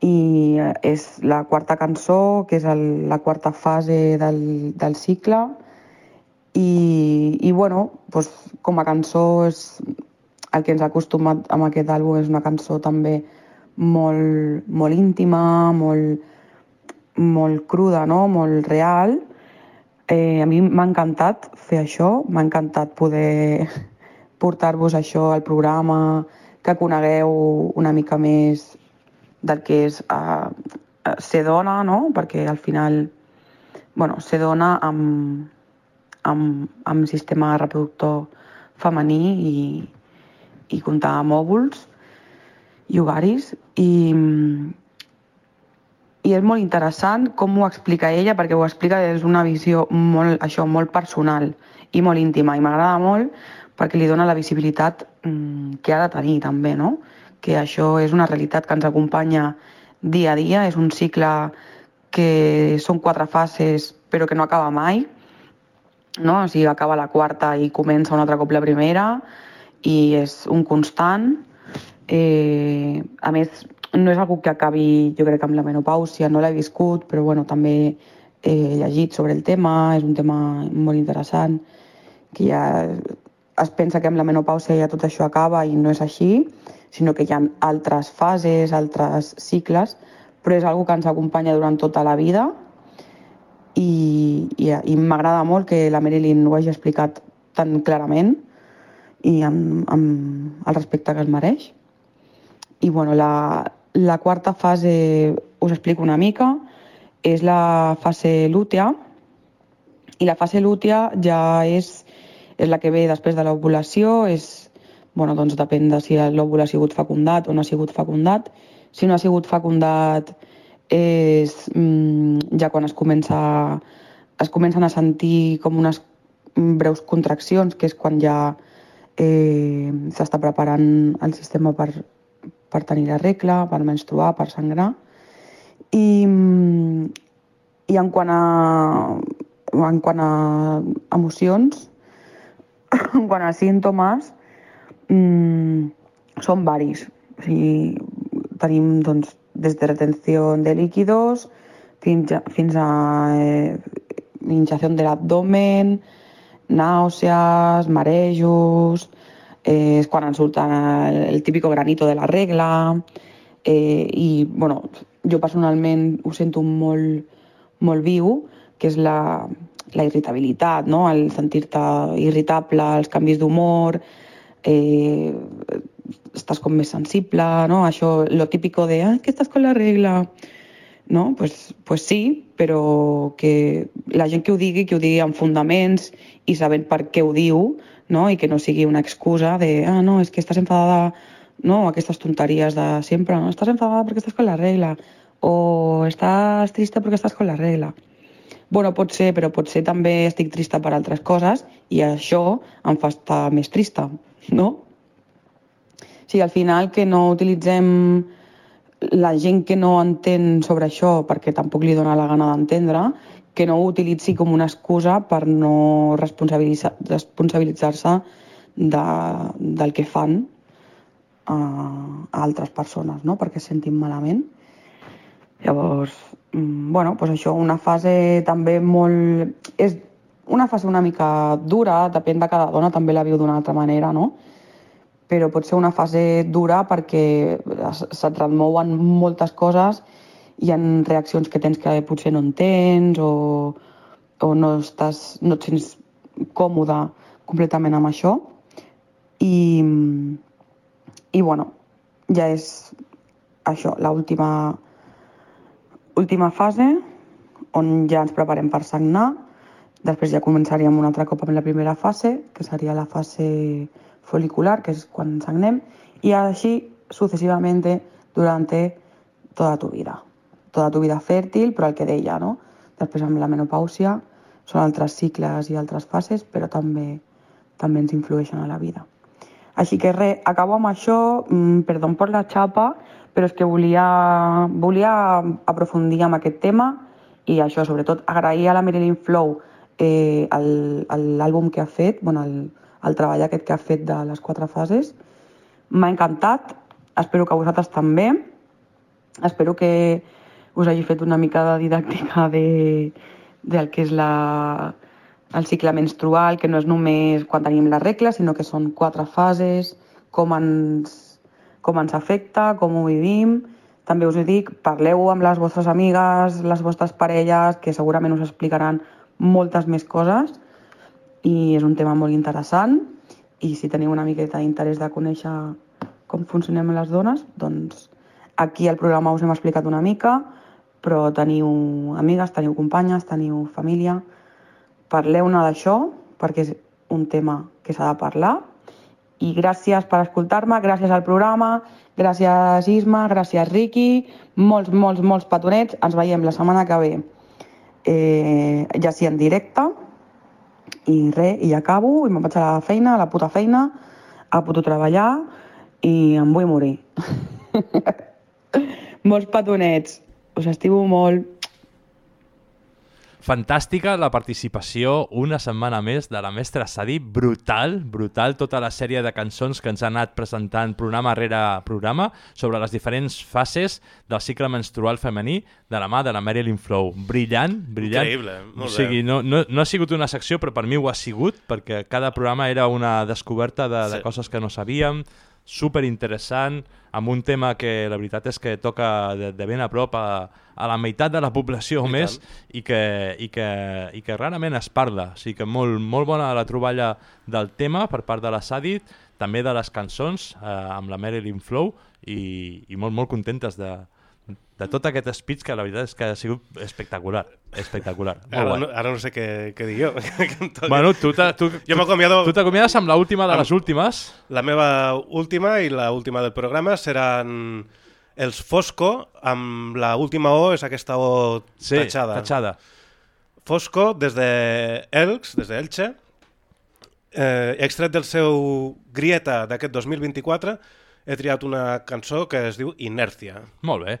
i eh, és la quarta cançó, que és el, la quarta fase del, del cicle, i, i bueno, doncs, com a cançó és el que ens ha acostumat amb aquest àlbum és una cançó també molt, molt íntima, molt, molt cruda, no? molt real. Eh, a mi m'ha encantat fer això, m'ha encantat poder portar-vos això al programa, que conegueu una mica més del que és uh, ser dona, no? perquè al final bueno, ser dona amb, amb, amb sistema reproductor femení i, i comptar amb òvuls i ovaris i, i és molt interessant com ho explica ella perquè ho explica des d'una visió molt, això, molt personal i molt íntima i m'agrada molt perquè li dona la visibilitat mm, que ha de tenir també, no? que això és una realitat que ens acompanya dia a dia, és un cicle que són quatre fases però que no acaba mai, no? o sigui, acaba la quarta i comença un altre cop la primera i és un constant. Eh, a més, no és algo que acabi, jo crec, amb la menopàusia, no l'he viscut, però bueno, també he llegit sobre el tema, és un tema molt interessant, que ja es pensa que amb la menopàusia ja tot això acaba i no és així, sinó que hi ha altres fases, altres cicles, però és algo que ens acompanya durant tota la vida i, i, i m'agrada molt que la Marilyn ho hagi explicat tan clarament i amb, amb el respecte que es mereix. I bueno, la, la quarta fase us explico una mica, és la fase lútea i la fase lútea ja és, és la que ve després de l'ovulació, és, bueno, doncs depèn de si l'òvul ha sigut fecundat o no ha sigut fecundat. Si no ha sigut fecundat, és mm, ja quan es comença es comencen a sentir com unes breus contraccions, que és quan ja eh, s'està preparant el sistema per, per tenir la regla, per menstruar, per sangrar. I, mm, i en quant a, en quant a emocions, quant a símptomes, mm, són varis. O sigui, tenim doncs, des de retenció de líquidos fins a, fins a eh, hinchación del abdomen, náuseas, marejos, eh, és quan ens surten el, el típico granito de la regla eh, i bueno, jo personalment ho sento molt, molt viu, que és la, la irritabilitat, no? el sentir-te irritable, els canvis d'humor, eh, estàs com més sensible, no? Això, lo típico de, ah, que estàs con la regla, no? Pues, pues sí, però que la gent que ho digui, que ho digui amb fundaments i sabent per què ho diu, no? I que no sigui una excusa de, ah, no, és que estàs enfadada, no? Aquestes tonteries de sempre, no? Estàs enfadada perquè estàs con la regla, o estàs trista perquè estàs con la regla. Bueno, pot ser, però potser també estic trista per altres coses i això em fa estar més trista, no? Sigui, al final que no utilitzem la gent que no entén sobre això perquè tampoc li dona la gana d'entendre, que no ho utilitzi com una excusa per no responsabilitzar- responsabilitzar-se de, del que fan a, a altres persones, no? perquè es sentin malament. Llavors, bueno, doncs això, una fase també molt... És una fase una mica dura, depèn de cada dona, també la viu d'una altra manera, no? Però pot ser una fase dura perquè se't remouen moltes coses, hi ha reaccions que tens que potser no entens o, o no, estàs, no et sents còmode completament amb això. I, i bueno, ja és això, l'última última fase on ja ens preparem per sagnar. Després ja començaríem un altre cop amb la primera fase, que seria la fase folicular, que és quan sagnem, així sucessivament durant tota tu vida. Tota tu vida fèrtil, però el que deia, no? Després amb la menopàusia són altres cicles i altres fases, però també, també ens influeixen a la vida. Així que res, acabo amb això, mm, perdó per la xapa, però és que volia, volia aprofundir en aquest tema i això, sobretot, agrair a la Marilyn Flow eh, l'àlbum que ha fet, bueno, el, el treball aquest que ha fet de les quatre fases. M'ha encantat, espero que vosaltres també. Espero que us hagi fet una mica de didàctica de, del que és la, el cicle menstrual, que no és només quan tenim la regla, sinó que són quatre fases, com ens, com ens afecta, com ho vivim. També us dic, parleu amb les vostres amigues, les vostres parelles, que segurament us explicaran moltes més coses. I és un tema molt interessant. I si teniu una miqueta d'interès de conèixer com funcionem les dones, doncs aquí al programa us hem explicat una mica, però teniu amigues, teniu companyes, teniu família, parleu-ne d'això perquè és un tema que s'ha de parlar i gràcies per escoltar-me, gràcies al programa, gràcies Isma, gràcies Riqui, molts, molts, molts petonets, ens veiem la setmana que ve. Eh, ja sí en directe. I res, i acabo i me'n vaig a la feina, a la puta feina a puto treballar i em vull morir. Molts petonets. Us estimo molt Fantàstica la participació una setmana més de la mestra Sadi, brutal, brutal tota la sèrie de cançons que ens ha anat presentant programa rere programa sobre les diferents fases del cicle menstrual femení de la mà de la Marilyn Flow. Brillant, brillant. Increïble, molt o sigui, no, no, no ha sigut una secció, però per mi ho ha sigut, perquè cada programa era una descoberta de, de Sí. coses que no sabíem, super interessant, amb un tema que la veritat és que toca de, de ben a prop a, a la meitat de la població o I més i que, i, que, i que rarament es parla. O sigui que molt, molt bona la troballa del tema per part de la Sadit, també de les cançons eh, amb la Marilyn Flow i, i molt, molt contentes de, de tot aquest speech que la veritat és que ha sigut espectacular. Espectacular. Molt Ara guai. no, ara no sé què, què dir jo. Bueno, tu t'ha- tu- jo. Tu t'acomiades amb l'última de amb- les últimes. La meva última i la última del programa seran els Fosco, amb la última O és aquesta O Sí, tachada. tachada. Fosco, des de Elx, des d'Elche, eh, extret del seu Grieta d'aquest 2024, he triat una cançó que es diu Inèrcia. Molt bé.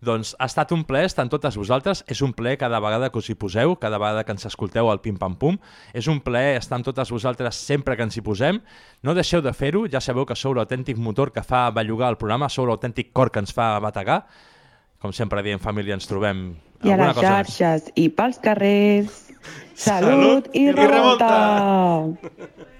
Doncs ha estat un ple estar amb totes vosaltres. És un ple cada vegada que us hi poseu, cada vegada que ens escolteu al Pim Pam Pum. És un ple estar amb totes vosaltres sempre que ens hi posem. No deixeu de fer-ho, ja sabeu que sou l'autèntic motor que fa bellugar el programa, sou l'autèntic cor que ens fa bategar. Com sempre diem, família, ens trobem I a les cosa xarxes i pels carrers. Salut Salut, i i revolta!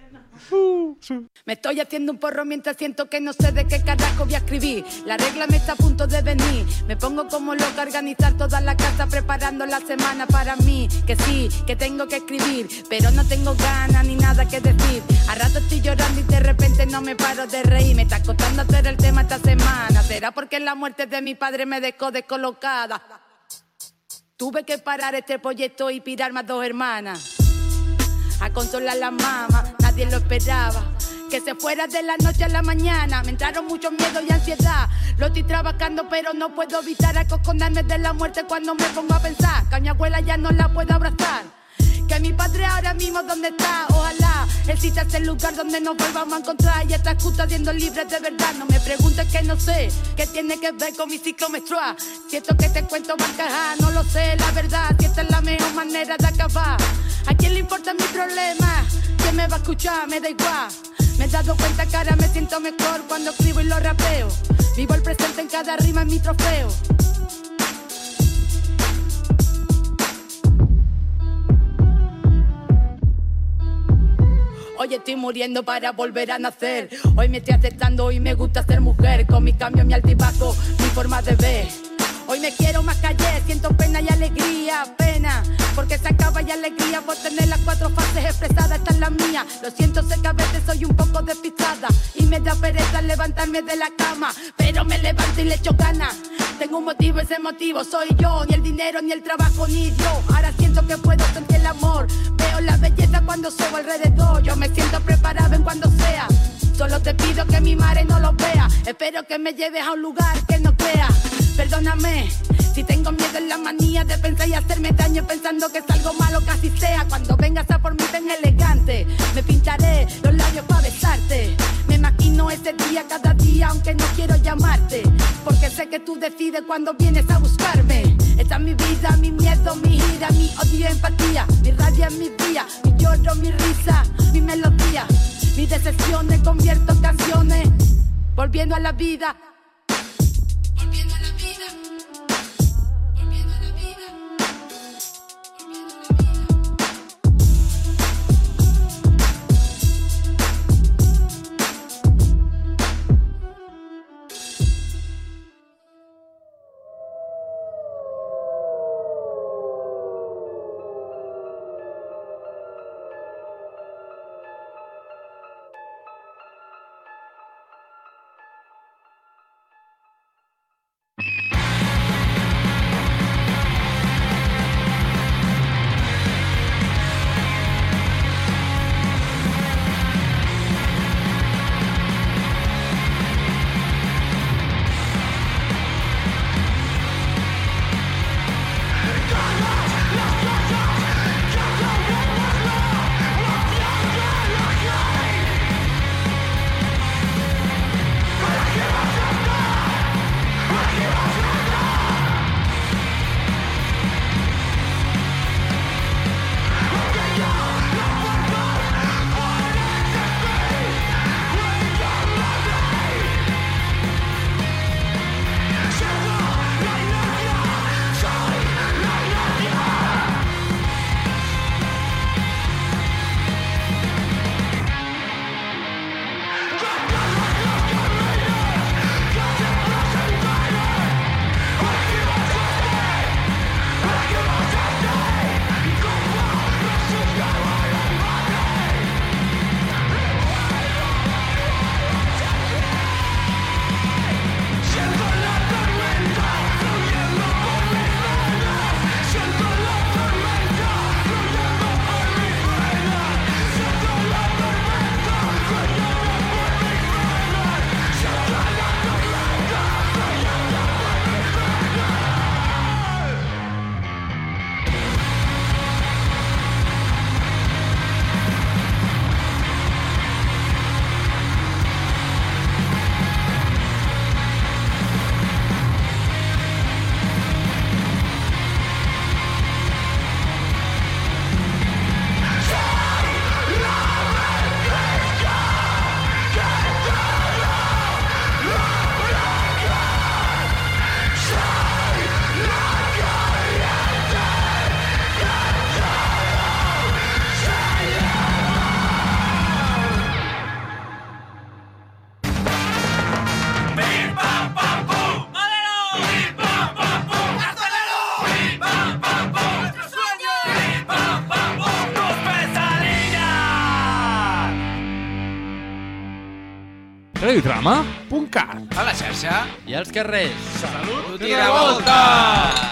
Me estoy haciendo un porro mientras siento que no sé de qué carajo voy a escribir. La regla me está a punto de venir. Me pongo como loca a organizar toda la casa preparando la semana para mí. Que sí, que tengo que escribir, pero no tengo ganas ni nada que decir. A rato estoy llorando y de repente no me paro de reír. Me está costando hacer el tema esta semana. ¿Será porque la muerte de mi padre me dejó descolocada? Tuve que parar este proyecto y pirarme a dos hermanas a consolar a la mamá, nadie lo esperaba. Que se fuera de la noche a la mañana, me entraron mucho miedo y ansiedad. Lo estoy trabajando, pero no puedo evitar acoconarme de la muerte cuando me pongo a pensar. Que a mi abuela ya no la puedo abrazar. Que mi padre ahora mismo dónde está, ojalá exista ese lugar donde nos volvamos a encontrar y estar justo siendo libres de verdad. No me preguntes que no sé, qué tiene que ver con mi ciclo menstrual. Siento que te cuento va a no lo sé, la verdad, si esta es la mejor manera de acabar. ¿A quién le importa mi problema? ¿Quién me va a escuchar? Me da igual. Me he dado cuenta que ahora me siento mejor cuando escribo y lo rapeo. Vivo el presente en cada rima, en mi trofeo. Hoy estoy muriendo para volver a nacer. Hoy me estoy aceptando y me gusta ser mujer. Con mi cambio, mi altibajo, mi forma de ver. Hoy me quiero más ayer, siento pena y alegría, pena. Porque se acaba y alegría por tener las cuatro fases expresadas, esta es la mía. Lo siento, sé que a veces soy un poco despistada y me da pereza levantarme de la cama. Pero me levanto y le echo ganas. Tengo un motivo, ese motivo soy yo. Ni el dinero, ni el trabajo, ni yo. Ahora siento que puedo sentir el amor. Veo la belleza cuando subo alrededor. Yo me siento preparado en cuando sea. Solo te pido que mi madre no lo vea. Espero que me lleves a un lugar que no crea. Perdóname si tengo miedo en la manía de pensar y hacerme daño pensando que es algo malo casi sea. Cuando vengas a por mí tan elegante, me pintaré los labios para besarte. Me imagino ese día cada día aunque no quiero llamarte. Porque sé que tú decides cuando vienes a buscarme. Esta es mi vida, mi miedo, mi ira, mi odio y empatía. Mi rabia, mi día, mi lloro, mi risa, mi melodía. Mi decepciones convierto en canciones. Volviendo a la vida. Radiotrama.cat A la xarxa I als carrers. Salut i revolta!